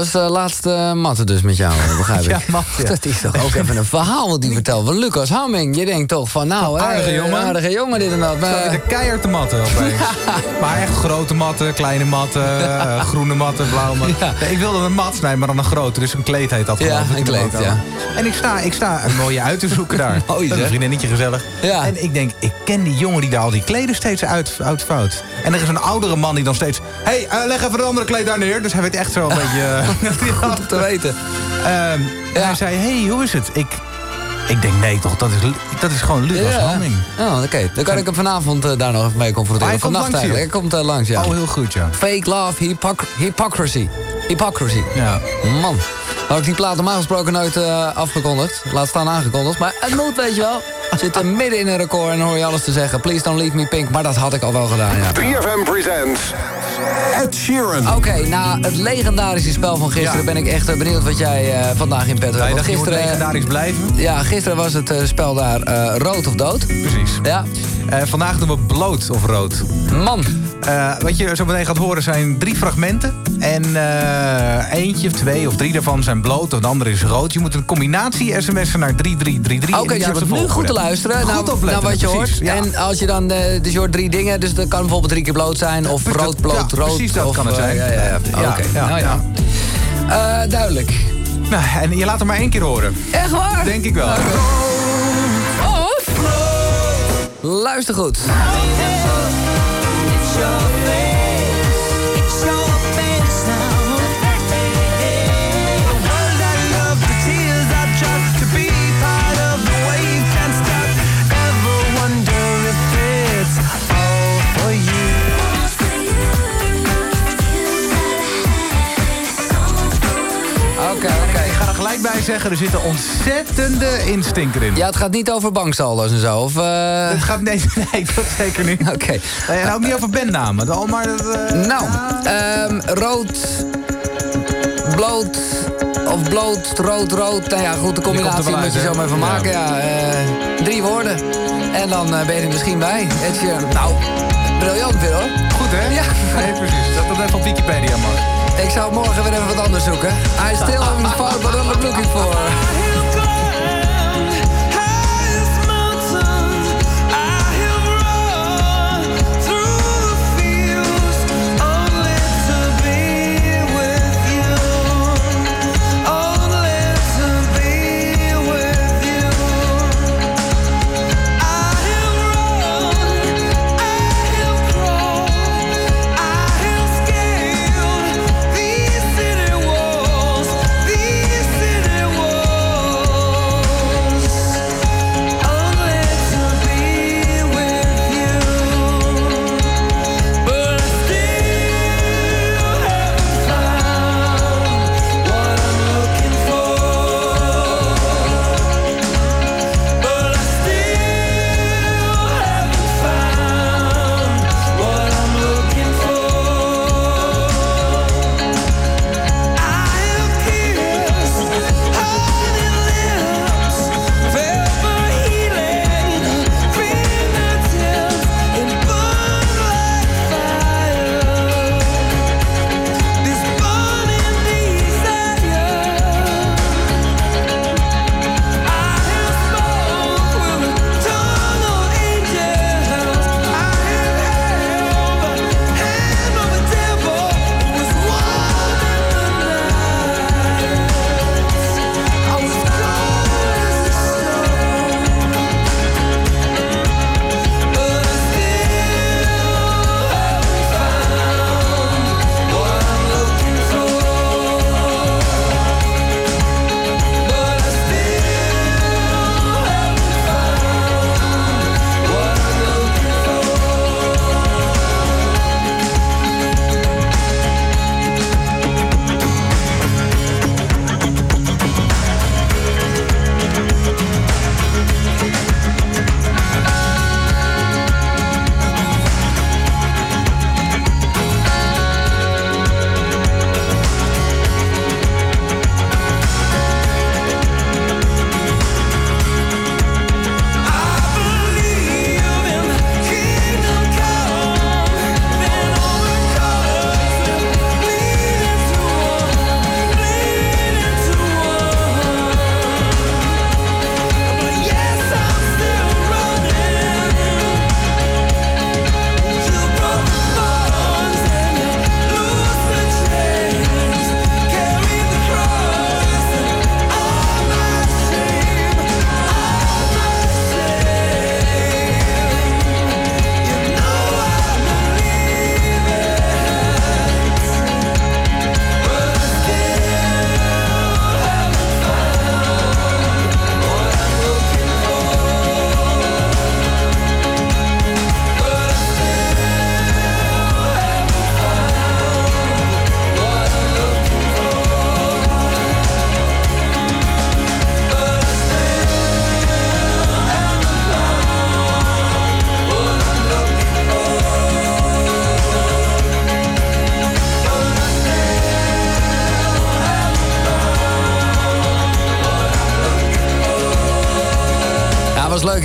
S5: Was de laatste matte dus met jou, eh, begrijp [LAUGHS] ik.
S14: Ja, mat, ja.
S5: Dat is toch ook even een verhaal wat hij vertelt van Lucas Hamming. Je denkt toch van, nou, hè,
S14: Aardige jongen.
S5: Aardige jongen, dit en dat. Maar,
S14: de keihard te matten opeens. [LAUGHS] Maar echt grote matten, kleine matten, [LAUGHS] eh, groene matten, blauwe matten. Nee, ik wilde een mat snijden, maar dan een grote. Dus een kleed heet dat
S5: Ja,
S14: ik
S5: een kleed,
S14: boterham. En ik sta, ik sta een mooie uit te zoeken daar.
S5: Mooi,
S14: Dat is een vriendinnetje gezellig.
S5: Ja.
S14: En ik denk, ik ken die jongen die daar al die kleden steeds uit, uitvouwt. En er is een oudere man die dan steeds... Hé, hey, eh, leg even een andere kleed daar neer. Dus hij weet echt zo een beetje... [LAUGHS]
S5: Goed om te weten.
S14: Ehm, en Hij zei, hé, hey, hoe is het? Ik, ik denk, nee toch, dat is, dat is gewoon Lucas Hamming.
S5: Oh, oké. Dan kan ik hem vanavond eh, daar nog even mee confronteren.
S14: Hij komt
S5: Vannacht
S14: langs
S5: eigenlijk. Hij komt eh, langs, ja.
S14: Oh, heel goed, ja.
S5: Fake love, hypoc- hypocrisy. Hypocrisy.
S14: Ja.
S5: Man. Had ik die plaat normaal gesproken nooit eh, afgekondigd. Laat staan aangekondigd. Maar het moet, weet je wel. Zit er [LAUGHS] midden in een record en dan hoor je alles te zeggen. Please don't leave me pink. Maar dat had ik al wel gedaan, ja.
S3: 3FM presents Ed Sheeran.
S5: Oké, na het legendarische spel van gisteren
S14: Ja.
S5: ben ik echt eh, benieuwd wat jij eh, vandaag in pet hebt.
S14: Je moet legendarisch blijven.
S5: Ja, gisteren was het eh, spel daar rood of dood.
S14: Precies.
S5: Ja.
S14: Vandaag doen we bloot of rood.
S5: Man.
S14: Wat je zo meteen gaat horen zijn drie fragmenten. En eh, eentje of twee of drie daarvan zijn bloot, en de andere is rood. Je moet een combinatie sms'en naar 3333.
S5: Oké,
S14: de
S5: dus je moet nu goed te luisteren
S14: Goed
S5: naar,
S14: opletten,
S5: naar wat je
S14: precies,
S5: hoort.
S14: ja.
S5: En als je dan, eh, dus je hoort drie dingen, dus dat kan bijvoorbeeld drie keer bloot zijn. Of
S14: dat-
S5: rood, bloot,
S14: ja,
S5: rood.
S14: precies dat
S5: of,
S14: kan het
S5: eh,
S14: zijn.
S5: Ja, ja, ja.
S14: Ja,
S5: Oké,
S14: ja,
S5: nou ja. Eh, duidelijk.
S14: Nou, en je laat hem maar één keer horen.
S5: Echt waar?
S14: Denk ik wel.
S5: Of? Luister goed.
S14: Gelijk bij zeggen, er zit een ontzettende instinker in.
S5: Ja, het gaat niet over banksaldo's en zo, of... eh,
S14: Het gaat, nee, [LAUGHS] nee, dat zeker niet.
S5: Oké.
S14: En ook niet over bandnamen. Al maar eh,
S5: Nou, ehm, rood, bloot of bloot, rood, rood. Nou ja, goed, de combinatie moet je zo maar even
S14: Ja.
S5: maken. Ja, eh, drie woorden. En dan eh, ben je er misschien bij. Sheeran. Nou, briljant weer hoor.
S14: Goed, hè?
S5: Ja.
S14: Nee, precies. Dat dat even op Wikipedia mag.
S5: Ik zou morgen weer even wat anders zoeken. I still haven't found what I'm looking for.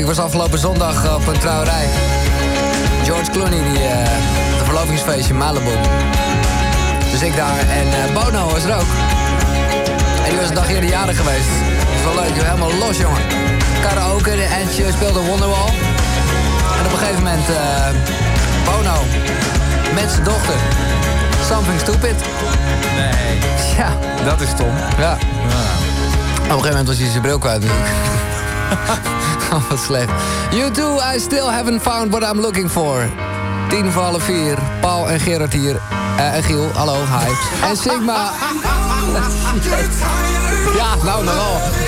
S23: Was afgelopen zondag op een trouwerij. George Clooney, die, eh het verlovingsfeestje in Malibu. Dus ik daar. En eh, Bono was er ook. En die was een dag eerder jarig geweest. Dat was wel leuk. Helemaal los, jongen. Karaoke en je speelde Wonderwall. En op een gegeven moment... eh, Bono. Met zijn dochter. Something stupid.
S14: Nee.
S23: Ja.
S14: Dat is stom.
S23: Ja. Op een gegeven moment was hij zijn bril kwijt natuurlijk. [LAUGHS] wat slecht. You too, I still haven't found what I'm looking for. Tien voor half vier. Paul en Gerard hier. Eh, en Giel, hallo, hi. En Sigma. [LAUGHS] ja, nou, nou.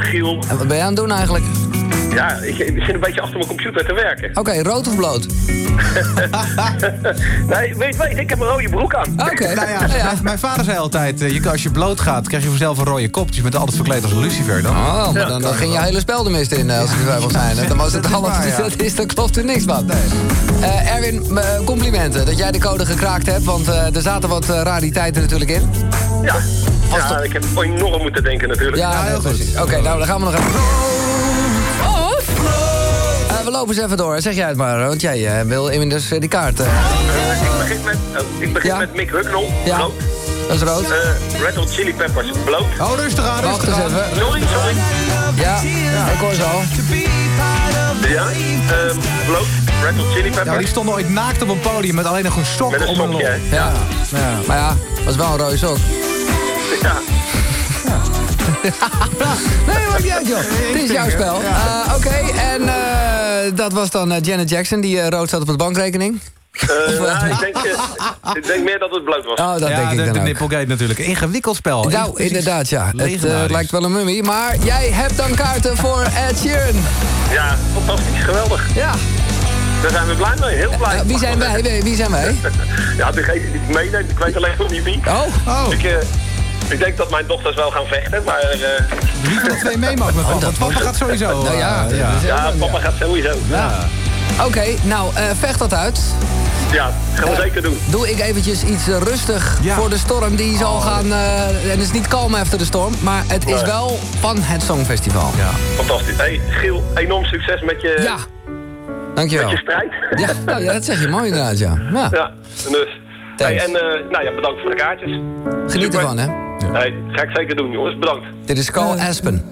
S50: Giel.
S23: En wat ben je aan het doen eigenlijk?
S50: Ja, ik, ik zit een beetje achter mijn computer te werken.
S23: Oké, rood of bloot? [LAUGHS]
S50: nee, weet, weet, ik heb een rode broek aan.
S23: Oké.
S14: Nou ja, mijn- Mijn vader zei altijd, eh, je, kan- als je bloot gaat, krijg je vanzelf een rode kop. Dus je bent altijd verkleed als een lucifer dan.
S23: Oh, maar dan, dan ging je hele spel de mist in, eh, als ik het mag zijn. Dan was het alles, [LAUGHS] dat is, daar [LAUGHS] klopt er niks van. Eh, Erwin, complimenten dat jij de code gekraakt hebt, want eh, er zaten wat rariteiten natuurlijk in.
S50: Ja, ja ik heb enorm moeten denken natuurlijk.
S23: Ja, precies. Oké, nou dan gaan we nog even. Eh, we lopen eens even door, zeg jij het maar, want jij eh, wil inmiddels eh, die kaart. eh.
S50: Eh, ik begin met, ik begin met Mick Hucknell,
S23: Ja. Dat is rood.
S50: Eh, Red Hot Chili Peppers, bloot.
S14: Oh, rustig aan,
S23: Wacht eens even.
S50: Sorry, sorry.
S23: Ja, ik hoor ze al.
S50: Ja, ehm, bloot. Red Hot Chili
S14: Ja,
S50: Peppers.
S14: die stonden ooit naakt op een podium met alleen nog een sok
S50: Met een sokje?
S23: Ja. ja, maar ja, dat is wel een rode sok.
S50: Ja. [LAUGHS]
S23: Nee, maakt niet uit, joh. Het is jouw spel. Eh, Oké, en eh, dat was dan eh, Janet Jackson, die rood staat op de bankrekening.
S50: Eh, nou, ik, denk, [LAUGHS] ik denk meer dat het bloot was.
S23: Oh, dat
S14: ja,
S23: denk ik
S14: de,
S23: dan
S14: de
S23: ook.
S14: Nipplegate natuurlijk. Ingewikkeld spel.
S23: Nou,
S14: Precies.
S23: inderdaad, ja. Het lijkt wel een mummie. Maar jij hebt dan kaarten voor Ed Sheeran.
S50: Ja, fantastisch, geweldig.
S23: Ja.
S50: Daar zijn we blij mee, heel blij.
S5: Wie zijn wij? Wie, wie zijn wij? [LAUGHS]
S50: ja, degene die ik meeneem, ik weet alleen nog niet wie.
S5: Oh.
S14: Oh.
S50: Ik, eh, ik denk dat mijn dochters wel gaan vechten, maar... eh
S14: Wie van de twee mee mag met papa? Want papa gaat sowieso.
S5: Nou ja,
S14: eh,
S50: ja, papa gaat sowieso.
S5: Ja. Oké, nou, eh, vecht dat uit.
S50: Ja, gaan we
S5: Eh,
S50: zeker doen.
S5: Doe ik eventjes iets rustig
S14: Ja.
S5: voor de storm. Die zal
S50: Oh.
S5: gaan... eh, en het is niet kalm after de storm, maar het is wel van het Songfestival.
S14: Ja.
S50: Fantastisch. Hey, Giel, enorm succes met je,
S5: Ja, dankjewel.
S50: met je strijd.
S5: Ja, nou, ja, dat zeg je mooi inderdaad, ja. ja.
S50: Ja, dus. Hey, en eh, nou ja, bedankt voor de kaartjes.
S5: Geniet ervan, hè.
S50: Hey, ga ik zeker doen, jongens. Bedankt.
S5: Dit is Carl Aspen.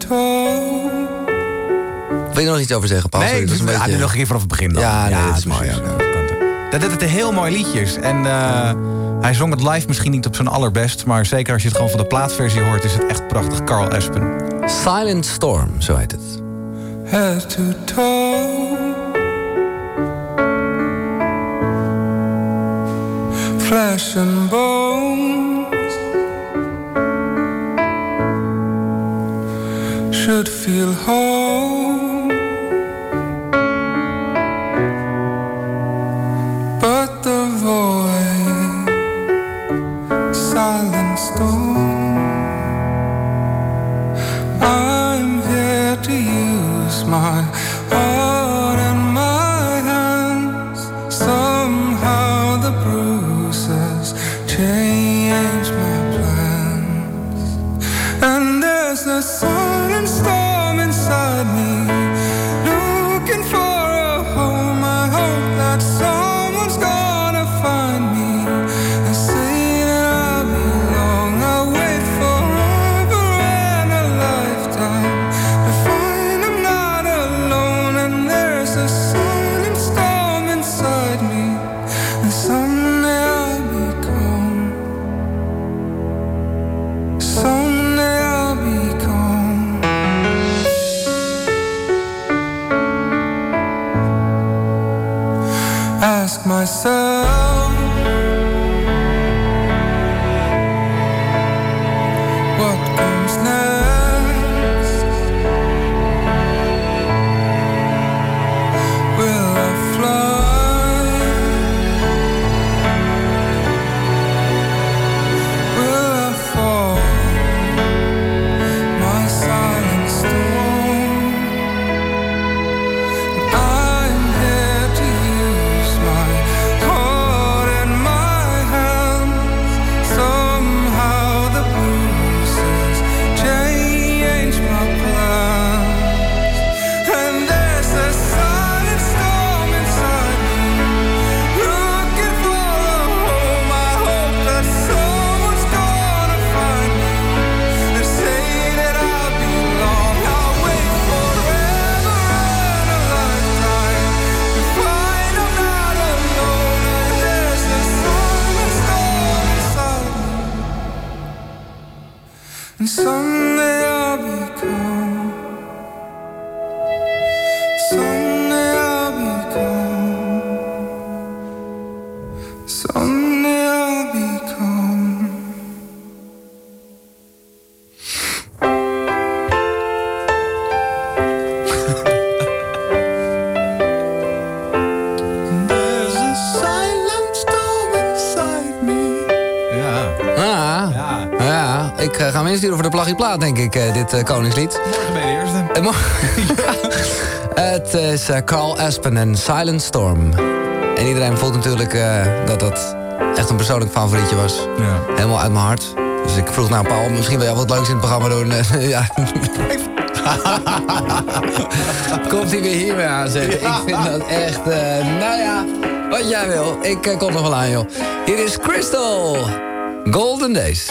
S5: Wil je er nog iets over zeggen, Paul?
S14: Nee,
S5: dat een beetje-
S14: nog een keer vanaf het begin dan.
S5: Ja, nee, dat is mooi. ja.
S14: Dat het een heel mooi liedje is. En eh, hij zong het live misschien niet op zijn allerbest... maar zeker als je het gewoon van de plaatversie hoort... is het echt prachtig. Carl Aspen.
S5: Silent Storm, zo heet het.
S51: head to toe. Flesh and bones should feel whole,
S5: Hem insturen voor de plagieplaat, denk ik, eh, dit eh, Koningslied.
S14: Morgen ben je de eerste. [LAUGHS]
S5: Het is eh, Carl Aspen en Silent Storm. En iedereen voelt natuurlijk eh, dat dat echt een persoonlijk favorietje was.
S14: Ja.
S5: Helemaal uit mijn hart. Dus ik vroeg nou, Paul, misschien wil jij wat leuks in het programma doen. [LAUGHS] Ja. [LAUGHS] Komt hij weer hier weer aanzetten. Ik vind dat echt, eh, nou ja, wat jij wil. Ik eh, kom nog wel aan, joh. Hier is Crystal. Golden Days.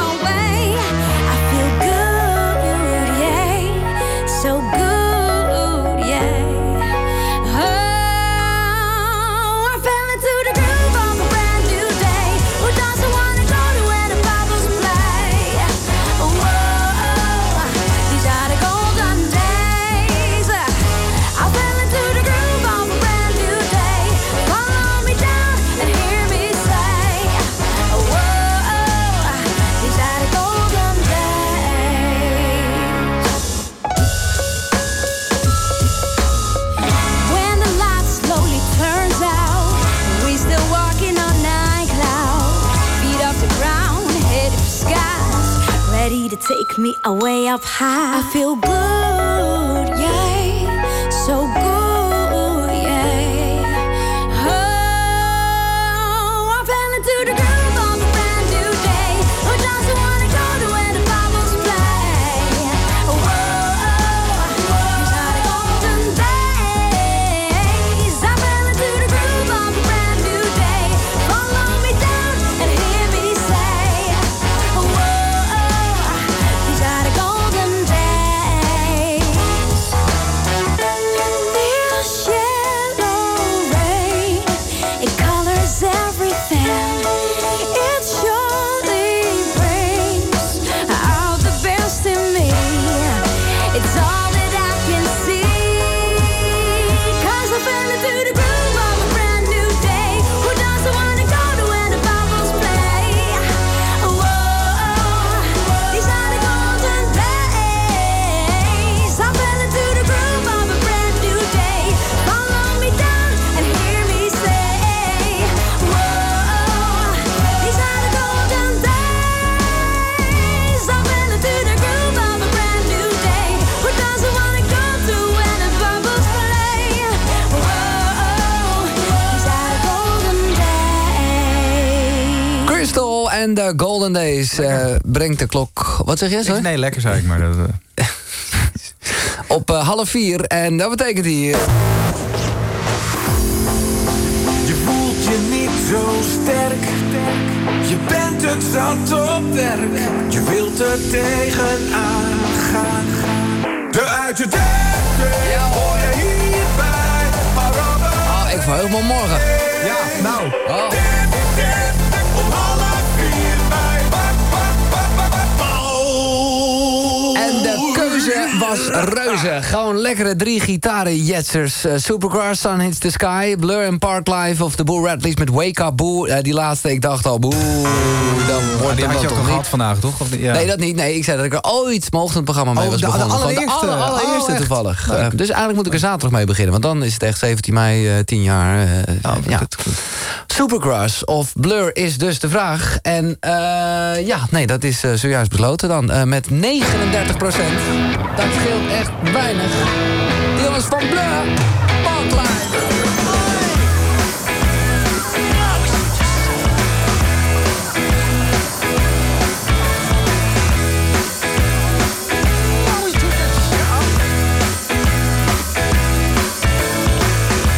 S19: away up high. I feel good,
S5: en de Golden Days eh, brengt de klok. Wat zeg je? Sorry?
S14: Nee, lekker zei ik maar. Dat, eh. [LAUGHS]
S5: Op eh, half vier. En dat betekent hier.
S23: Je voelt je niet zo sterk. Je bent het zat op werk. Je wilt er tegenaan gaan. De uit je denken hoor je hierbij.
S5: Oh, ik verheug me morgen.
S23: Ja, nou.
S5: Oh. Was reuze. Gewoon lekkere drie gitarenjetsers. Uh, Supergrass, Sun Hits the Sky, Blur en Park Life of the Boo Radleys met Wake Up Boo. Eh, die laatste, ik dacht al, boe, dan wordt het
S14: had je ook al gehad vandaag, toch? Of, ja.
S5: Nee, dat niet. Nee, ik zei dat ik er ooit mijn ochtendprogramma mee
S14: Oh,
S5: was
S14: de- de
S5: begonnen. Gewoon
S14: allereerste.
S5: De aller- allereerste
S14: Oh,
S5: toevallig. Eh, dus eigenlijk moet ik er zaterdag mee beginnen. Want dan is het echt 17 mei, eh 10 jaar. eh, ja. Supergrass of Blur is dus de vraag. En eh, ja, nee, dat is eh, zojuist besloten dan. eh, met 39 procent. Scheelt echt weinig. De jongens van Blur, Parkline.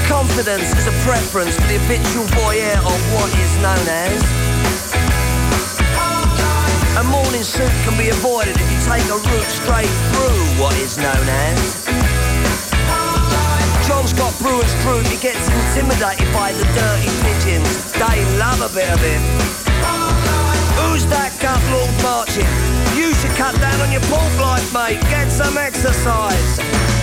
S52: Confidence is a preference for the habitual voyeur of what is known as. Morning suit can be avoided if you take a route straight through what is known as. John's got Bruins crew, he gets intimidated by the dirty pigeons. They love a bit of it. Who's that gut lord marching? You should cut down on your pork life, mate. Get some exercise.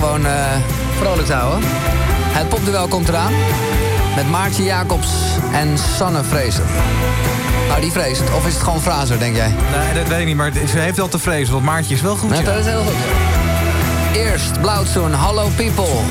S23: gewoon uh, vrolijk te houden. Het popduel komt eraan. Met Maartje Jacobs en Sanne Vrezen. Nou, die vreest. Of is het gewoon Fraser, denk jij?
S14: Nee, dat weet ik niet, maar ze heeft wel te vrezen, want Maartje is wel goed.
S23: Ja. Dat is heel goed. Eerst Blauwtsoen, Hallo People.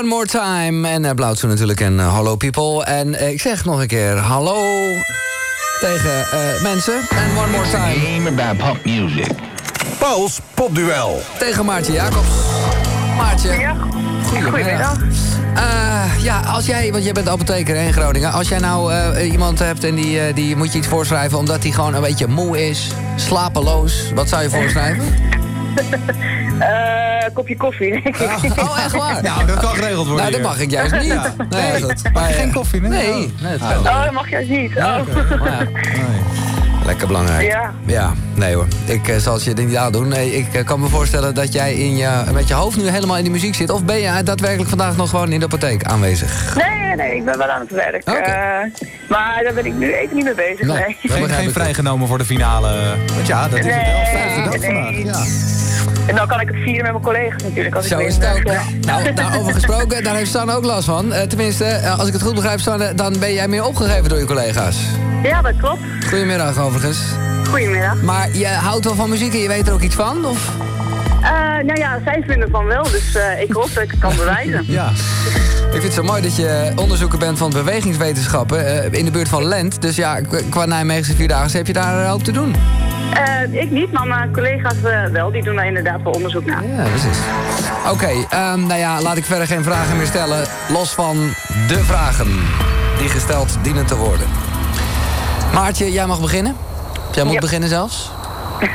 S53: One more time.
S5: En uh, Blauwtje natuurlijk en uh, hallo people. En uh, ik zeg nog een keer hallo tegen uh, mensen. En one more time.
S54: about pop music.
S55: Pauls popduel.
S5: Tegen Maartje Jacobs. Maartje.
S56: Ja,
S5: goedemiddag. Uh, ja, als jij, want jij bent apotheker hè, in Groningen. Als jij nou uh, iemand hebt en die, uh, die moet je iets voorschrijven... omdat hij gewoon een beetje moe is, slapeloos. Wat zou je voorschrijven? [LAUGHS] [LAUGHS]
S56: kopje koffie.
S5: Oh, echt waar? [LAUGHS]
S57: Nou, dat kan geregeld worden.
S5: Nou, dat mag ik juist niet. [LAUGHS]
S57: Ja.
S5: Nee,
S57: Nee,
S5: dat,
S57: maar geen koffie, nee?
S5: Nee,
S57: Oh.
S5: nee, dat
S57: Ah.
S56: Oh, dat mag juist niet. Oh.
S5: Lekker belangrijk.
S56: Ja.
S5: Ja, nee hoor. Ik uh, zal het je niet aandoen. Nee, ik uh, kan me voorstellen dat jij in je, met je hoofd nu helemaal in die muziek zit. Of ben je daadwerkelijk vandaag nog gewoon in de apotheek aanwezig?
S56: Nee, nee, nee, ik ben wel aan het werk.
S5: Oké.
S56: Uh, maar daar ben ik nu even niet mee bezig.
S57: Nee,
S56: Nee.
S57: Geen, geen vrijgenomen voor de finale. Want ja, dat is het wel. Vijfde dag vandaag. Ja.
S56: En dan kan ik het vieren met mijn collega's natuurlijk. Als
S5: Zo
S56: ik
S5: is het ook. Nou, daarover gesproken, daar heeft Sanne ook last van. Eh, tenminste, eh, als ik het goed begrijp, Sanne, dan ben jij meer opgegeven door je collega's.
S56: Ja, dat klopt.
S5: Goedemiddag overigens.
S56: Goedemiddag.
S5: Maar je houdt wel van muziek en je weet er ook iets van? Of?
S56: Eh, nou ja, zij vinden van wel, dus ik hoop dat ik het kan bewijzen.
S5: Ja. Ik vind het zo mooi dat je onderzoeker bent van bewegingswetenschappen in de buurt van Lent. Dus ja, qua Nijmeegse Vierdaagse heb je daar hoop te doen.
S56: Eh, ik niet, maar mijn collega's eh, wel. Die doen daar inderdaad wel onderzoek naar.
S5: Ja, precies. Oké, ehm, nou ja, laat ik verder geen vragen meer stellen. Los van de vragen die gesteld dienen te worden. Maartje, jij mag beginnen. Jij moet
S56: Ja.
S5: beginnen zelfs. [LAUGHS]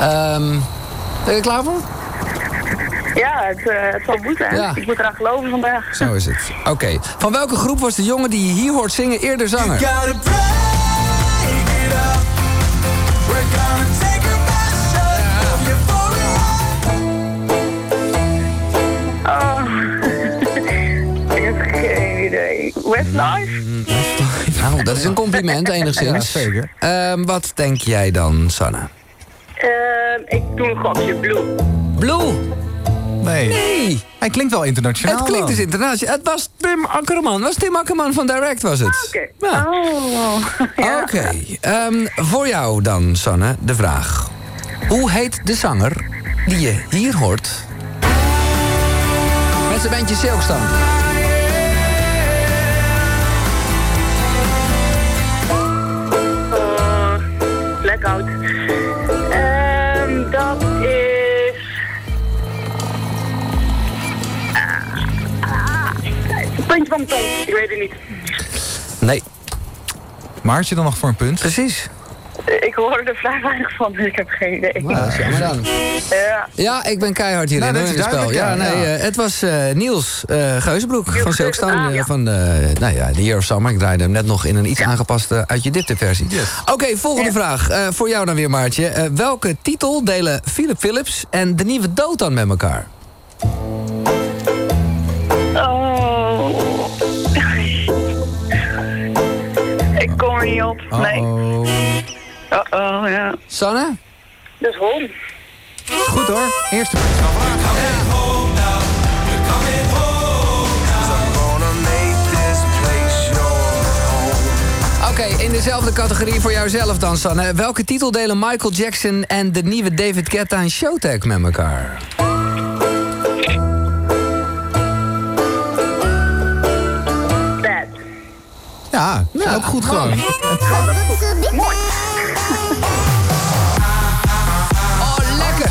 S5: Ehm, ben je er klaar voor?
S56: Ja, het, eh, het zal goed zijn.
S5: Ja.
S56: Ik moet eraan geloven vandaag.
S5: Zo is het. Oké. Van welke groep was de jongen die je hier hoort zingen eerder zanger?
S56: Westlife?
S5: Nou, dat is een compliment [LAUGHS] enigszins.
S57: Ja, zeker.
S5: Ehm, wat denk jij dan, Sanne?
S56: Eh, ik doe een gokje Blue.
S5: Blue?
S57: Nee.
S5: Nee.
S57: Hij klinkt wel internationaal.
S5: Het klinkt dus internationaal. Het was Tim Akkerman. was Tim Akkerman van Direct, was het.
S56: Oké.
S5: Ja.
S56: Oh. [LAUGHS] Ja.
S5: Oké. Ehm, voor jou dan, Sanne, de vraag. Hoe heet de zanger die je hier hoort? Met zijn bandje Silkstaan.
S56: Puntje van mijn tong. Ik weet het niet.
S5: Nee.
S57: Maartje dan nog voor een punt?
S5: Precies.
S56: Ik hoorde er vrij weinig van, dus ik heb geen idee.
S5: Nou, dan.
S56: Ja.
S5: Ja, ik ben keihard hierin
S57: Nou,
S5: hoor, in het spel. Ja, nee,
S57: ja.
S5: eh, het was eh, Niels eh Geuzenbroek van Silkstone.
S56: ah,
S5: eh,
S56: ja.
S5: Van de, nou ja, de Year of Summer. Ik draaide hem net nog in een iets aangepaste uit je dipte versie. Oké, volgende vraag. Eh, voor jou dan weer, Maartje. Eh, welke titel delen Philip Phillips en de nieuwe Dotan met elkaar?
S56: Er niet op. Nee. Uh-oh, ja.
S5: Sanne?
S56: Dus hond.
S57: Goed hoor. Eerste vandaag.
S5: Oké, in dezelfde categorie voor jouzelf dan, Sanne. Welke titel delen Michael Jackson en de nieuwe David Guetta en Showtech met elkaar?
S57: Ja, ook goed gewoon.
S56: Mooi.
S5: Oh, lekker!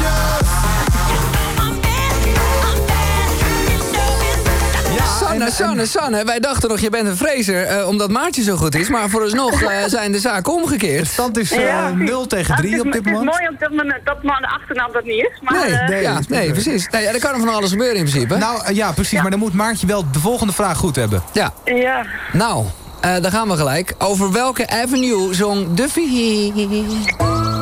S5: Sanne, Sanne, Sanne, wij dachten nog je bent een vrezer eh, omdat Maartje zo goed is. Maar vooralsnog [LAUGHS] eh zijn de zaken omgekeerd.
S57: De stand is eh,
S56: Ja,
S57: 0 tegen
S56: Ah,
S57: 3
S56: het is-
S57: op dit moment.
S56: Het is mooi dat mijn, dat mijn achternaam dat niet is. Maar,
S5: Nee,
S56: eh,
S5: nee, ja, nee precies. Nee, ja, er kan er van alles gebeuren in principe.
S57: Nou eh, ja, precies. Maar dan moet Maartje wel de volgende vraag goed hebben.
S5: Ja,
S56: ja.
S5: nou, eh daar gaan we gelijk. Over welke avenue zong Duffy?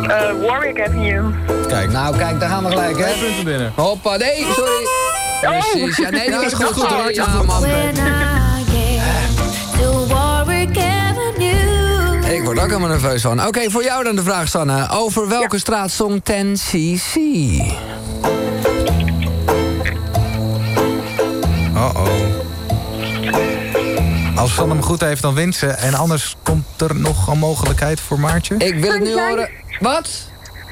S56: Eh, Warwick Avenue.
S57: Kijk.
S5: Nou, kijk, daar gaan we gelijk, hè.
S57: punten binnen.
S5: Hoppa, nee, sorry. Precies, ja, nee, dat is goed, [LAUGHS] goed hoor. Ja, man.
S43: When I get to Warwick Avenue.
S5: Ik word ook helemaal nerveus van. Oké, voor jou dan de vraag, Sanne. Over welke straat zong 10cc?
S57: Oh-oh. Als Sanne hem goed heeft, dan wint ze. En anders komt er nog een mogelijkheid voor Maartje.
S5: Ik wil het nu
S56: Sunshine.
S5: horen. Wat?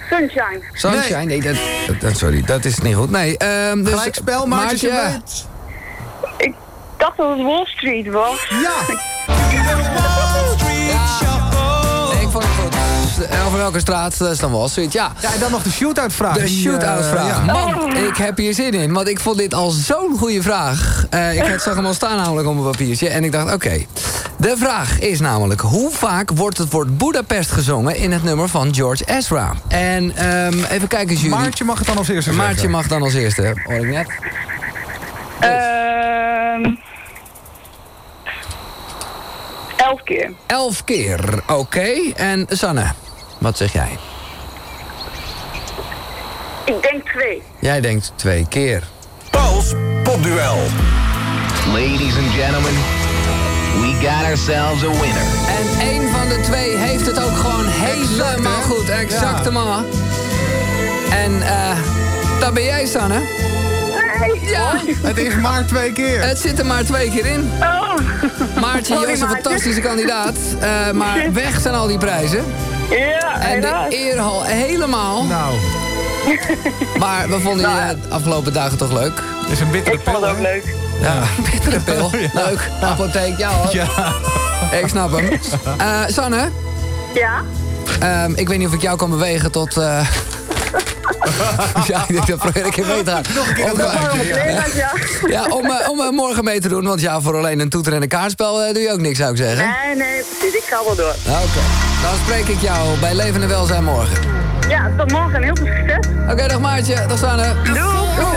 S56: Sunshine.
S5: Sunshine? Nee, dat, dat, sorry, dat is niet goed. Nee, ehm dus,
S57: Gelijk spel, Maartje.
S5: Maartje.
S57: weet.
S56: Ik dacht dat het Wall Street was.
S57: Ja.
S5: Nee, ik vond het goed. Dus, eh, Over welke straat eh, is dan Wall Street? Ja.
S57: Ja, en dan nog de shootout vraag.
S5: De shootout vraag. Man, ik heb hier zin in. Want ik vond dit al zo'n goede vraag. Eh, ik had- zag hem al staan namelijk op een papiertje. En ik dacht, oké. De vraag is namelijk... hoe vaak wordt het woord Budapest gezongen... in het nummer van George Ezra? En ehm, even kijken, jury.
S57: Maartje mag het dan als eerste
S5: Maartje
S57: zeggen.
S5: mag dan als eerste. Hoor ik net.
S56: Ehm elf keer.
S5: Elf keer. Oké. En Sanne, wat zeg jij?
S56: Ik denk twee.
S5: Jij denkt twee keer.
S3: Pauls popduel.
S58: Ladies and gentlemen, we got ourselves a winner.
S5: En één van de twee heeft het ook gewoon helemaal goed. Exact, man. En eh, dat ben jij, Sanne. Ja.
S57: Het is maar twee keer.
S5: Het zit er maar twee keer in.
S56: Oh.
S5: Maartje,
S56: Sorry,
S5: was een fantastische kandidaat. eh, maar [LAUGHS] weg zijn al die prijzen.
S56: Ja,
S5: En de eer al helemaal.
S57: Nou, [LAUGHS]
S5: Maar we vonden
S56: Nou,
S5: je de afgelopen dagen toch leuk.
S57: het is een bittere
S56: Ik vond
S57: pil,
S56: het ook leuk.
S5: Ja, bittere pil. [LAUGHS] Leuk. Apotheek, ja hoor.
S57: Ja.
S5: Ik snap hem. [LAUGHS] Eh, Sanne,
S56: Ja?
S5: ehm, ik weet niet of ik jou kan bewegen tot... eh, [LAUGHS] ja, ik denk dat probeer ik even mee te gaan.
S57: Nog een keer
S5: Om,
S57: ja.
S5: Om, eh, om eh, morgen mee te doen. Want ja, voor alleen een toeter en een kaartspel eh, doe je ook niks, zou ik zeggen.
S56: Nee, nee, precies. Ik ga wel door.
S5: Oké, dan spreek ik jou bij Leven en Welzijn morgen.
S56: Ja, tot morgen en heel veel succes.
S5: Oké, dag Maartje. Dag Sanne.
S56: Doei.
S43: Oh,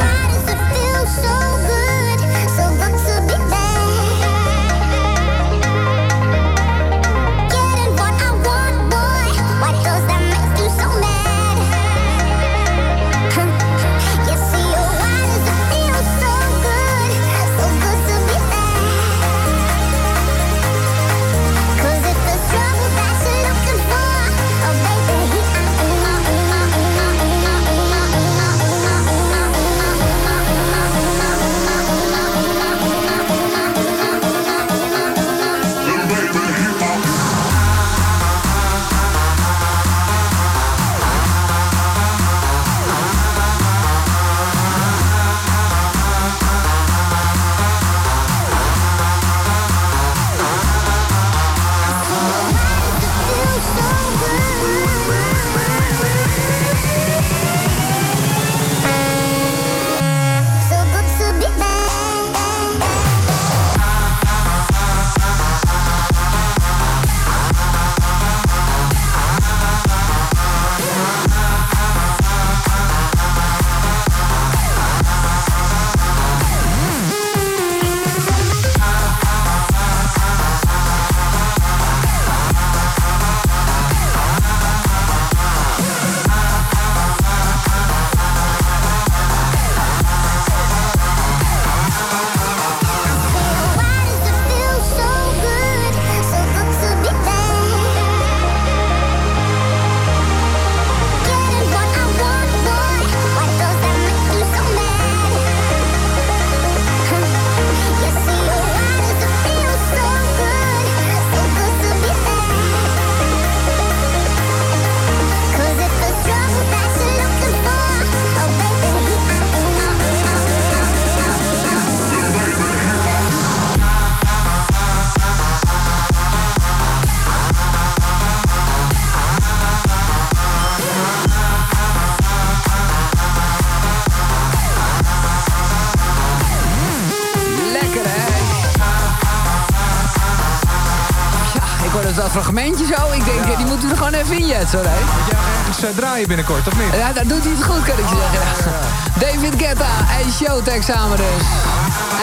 S5: er jetsen, hoor. hè.
S14: Ja, ergens eh, draaien binnenkort, of niet?
S5: Ja, dat doet hij het goed, kan ik je zeggen. David Guetta en Showtek samen dus.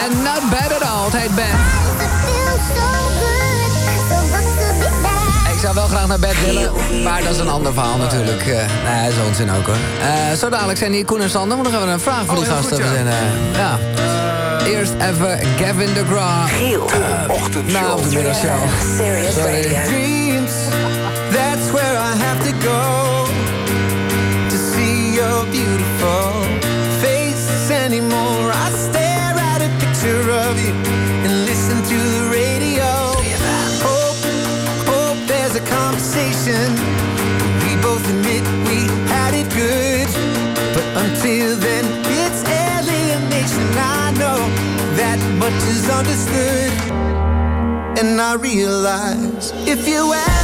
S5: En Not Bad At All, het heet Ben. Ik zou wel graag naar bed willen, maar dat is een ander verhaal natuurlijk. Eh, nee, dat is onzin ook hoor. Eh, zo dadelijk zijn hier Koen en Sander, maar dan gaan we een vraag voor die
S14: heel
S5: gasten
S14: goed, ja.
S5: verzinnen. Ja. Eerst even Gavin DeGraw. Giel. Nou, de middagshow. Sorry.
S23: Much is understood. And I realize if you ask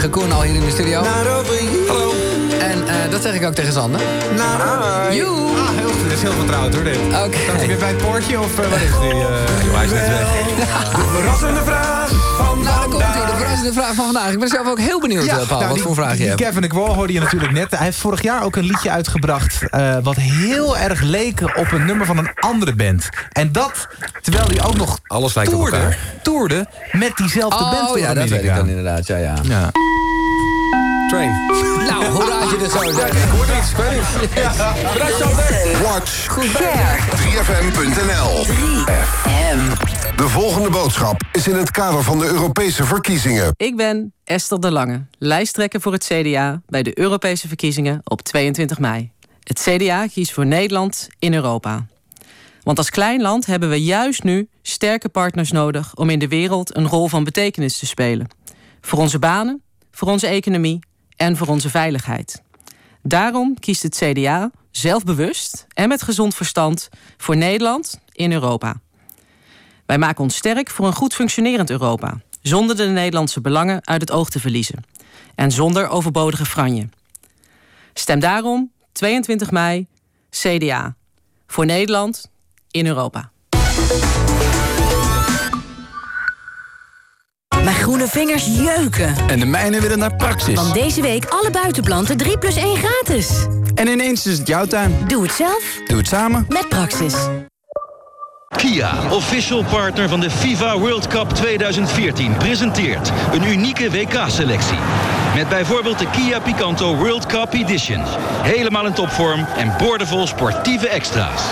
S5: Tegen Koen al hier in de studio. Eh, dat zeg ik ook tegen Sander. You.
S14: Ah, heel goed. Dit is heel vertrouwd hoor, dit.
S5: Oké.
S14: Staat hij weer bij het poortje of uh, wat is het nu? Uh, joh, hij is net weg.
S23: De verrassende vraag van
S5: Nou, dan komt hij, de verrassende vraag van vandaag. Ik ben zelf ook heel benieuwd, eh, Paul, wat
S14: die-
S5: voor vraag je hebt.
S14: Kevin de Kwal hoorde je natuurlijk net. Hij heeft vorig jaar ook een liedje uitgebracht... eh, wat heel erg leek op een nummer van een andere band. En dat terwijl hij ook nog
S5: Alles lijkt op
S14: toerde,
S5: elkaar.
S14: toerde met diezelfde band
S5: Oh
S14: door
S5: ja, dat weet ik dan inderdaad. Ja, ja.
S14: Ja.
S5: Train. Nou, hoe raad je dit zo?
S3: Ik hoor iets.
S5: Bedankt, Sander.
S3: Watch
S5: Goed bezig.
S3: 3fm.nl. 3FM. De volgende boodschap is in het kader van de Europese verkiezingen.
S37: Ik ben Esther De Lange, lijsttrekker voor het CDA bij de Europese verkiezingen op 22 mei. Het CDA kiest voor Nederland in Europa. Want als klein land hebben we juist nu sterke partners nodig om in de wereld een rol van betekenis te spelen. Voor onze banen, voor onze economie en voor onze veiligheid. Daarom kiest het CDA zelfbewust en met gezond verstand voor Nederland in Europa. Wij maken ons sterk voor een goed functionerend Europa, zonder de Nederlandse belangen uit het oog te verliezen en zonder overbodige franje. Stem daarom 22 mei CDA voor Nederland in Europa.
S59: Mijn groene vingers jeuken.
S42: En de mijnen willen naar Praxis.
S59: Want deze week alle buitenplanten 3 plus 1 gratis.
S42: En ineens is het jouw tuin.
S59: Doe het zelf
S42: Doe het samen.
S59: met Praxis.
S9: Kia, official partner van de FIFA World Cup 2014, presenteert een unieke WK-selectie. Met bijvoorbeeld de Kia Picanto World Cup Edition. Helemaal in topvorm en boordevol sportieve extra's.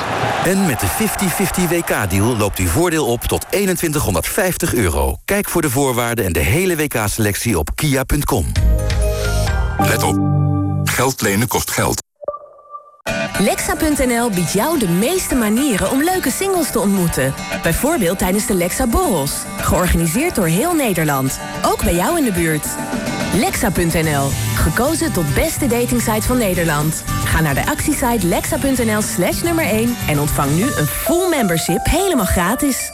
S18: En met de 50-50 WK-deal loopt uw voordeel op tot 2150 euro. Kijk voor de voorwaarden en de hele WK-selectie op kia.com.
S17: Let op. Geld lenen kost geld.
S10: Lexa.nl biedt jou de meeste manieren om leuke singles te ontmoeten. Bijvoorbeeld tijdens de Lexa Borrels. Georganiseerd door heel Nederland. Ook bij jou in de buurt. Lexa.nl. Gekozen tot beste datingsite van Nederland. Ga naar de actiesite lexa.nl slash nummer 1... en ontvang nu een full membership helemaal gratis.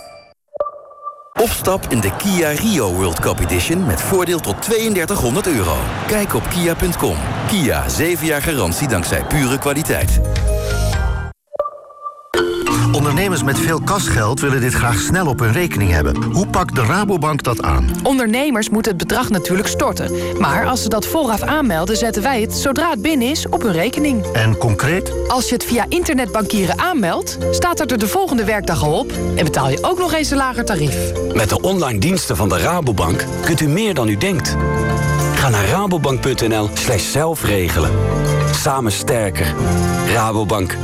S60: Of stap in de Kia Rio World Cup Edition met voordeel tot 3200 euro. Kijk op kia.com. Kia, 7 jaar garantie dankzij pure kwaliteit.
S6: Ondernemers met veel kasgeld willen dit graag snel op hun rekening hebben. Hoe pakt de Rabobank dat aan?
S61: Ondernemers moeten het bedrag natuurlijk storten. Maar als ze dat vooraf aanmelden, zetten wij het, zodra het binnen is, op hun rekening.
S6: En concreet?
S61: Als je het via internetbankieren aanmeldt, staat het er de volgende werkdag al op... en betaal je ook nog eens een lager tarief.
S62: Met de online diensten van de Rabobank kunt u meer dan u denkt. Ga naar rabobank.nl slash zelfregelen. Samen sterker. Rabobank.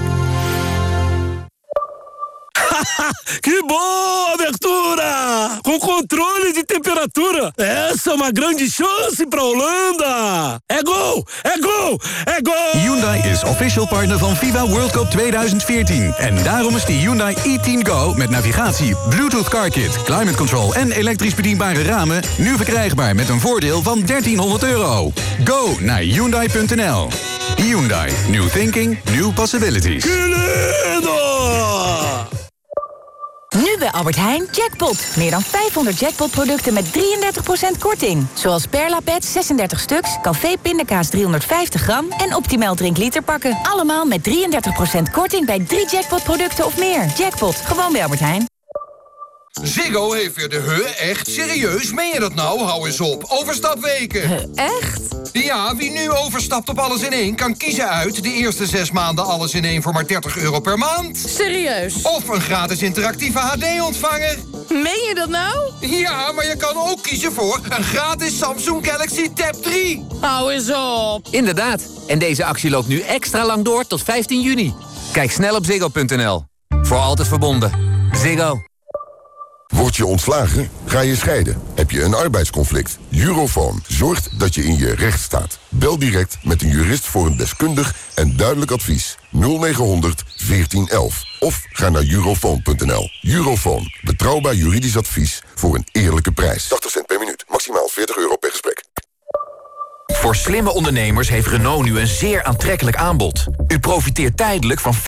S62: [LAUGHS]
S63: Que bom, abertura! Com controle de temperatura. Essa é uma grande chance para Holanda. É gol! É gol! É gol!
S18: Hyundai is official partner van FIFA World Cup 2014. En daarom is de Hyundai i10 Go met navigatie, Bluetooth car kit, climate control en elektrisch bedienbare ramen nu verkrijgbaar met een voordeel van 1300 euro. Go naar Hyundai.nl. Hyundai. New thinking, new possibilities.
S10: Nu bij Albert Heijn Jackpot. Meer dan 500 jackpotproducten met 33% korting. Zoals Perla Pets 36 stuks, Café Pindakaas 350 gram... en Optimal drinkliter pakken. Allemaal met 33% korting bij drie jackpotproducten of meer. Jackpot, gewoon bij Albert Heijn.
S19: Ziggo heeft weer de he echt serieus. Meen je dat nou? Hou eens op. Overstapweken.
S10: echt?
S19: Ja, wie nu overstapt op alles in één... kan kiezen uit de eerste zes maanden alles in één... voor maar 30 euro per maand.
S10: Serieus?
S19: Of een gratis interactieve HD-ontvanger.
S10: Meen je dat nou?
S19: Ja, maar je kan ook kiezen voor een gratis Samsung Galaxy Tab 3.
S10: Hou eens op.
S11: Inderdaad. En deze actie loopt nu extra lang door tot 15 juni. Kijk snel op ziggo.nl. Voor altijd verbonden. Ziggo.
S3: Word je ontslagen? Ga je scheiden? Heb je een arbeidsconflict? Eurofoon zorgt dat je in je recht staat. Bel direct met een jurist voor een deskundig en duidelijk advies. 0900 1411. Of ga naar eurofoon.nl. Eurofoon. Betrouwbaar juridisch advies voor een eerlijke prijs. 80 cent per minuut. Maximaal 40 euro per gesprek.
S64: Voor slimme ondernemers heeft Renault nu een zeer aantrekkelijk aanbod. U profiteert tijdelijk van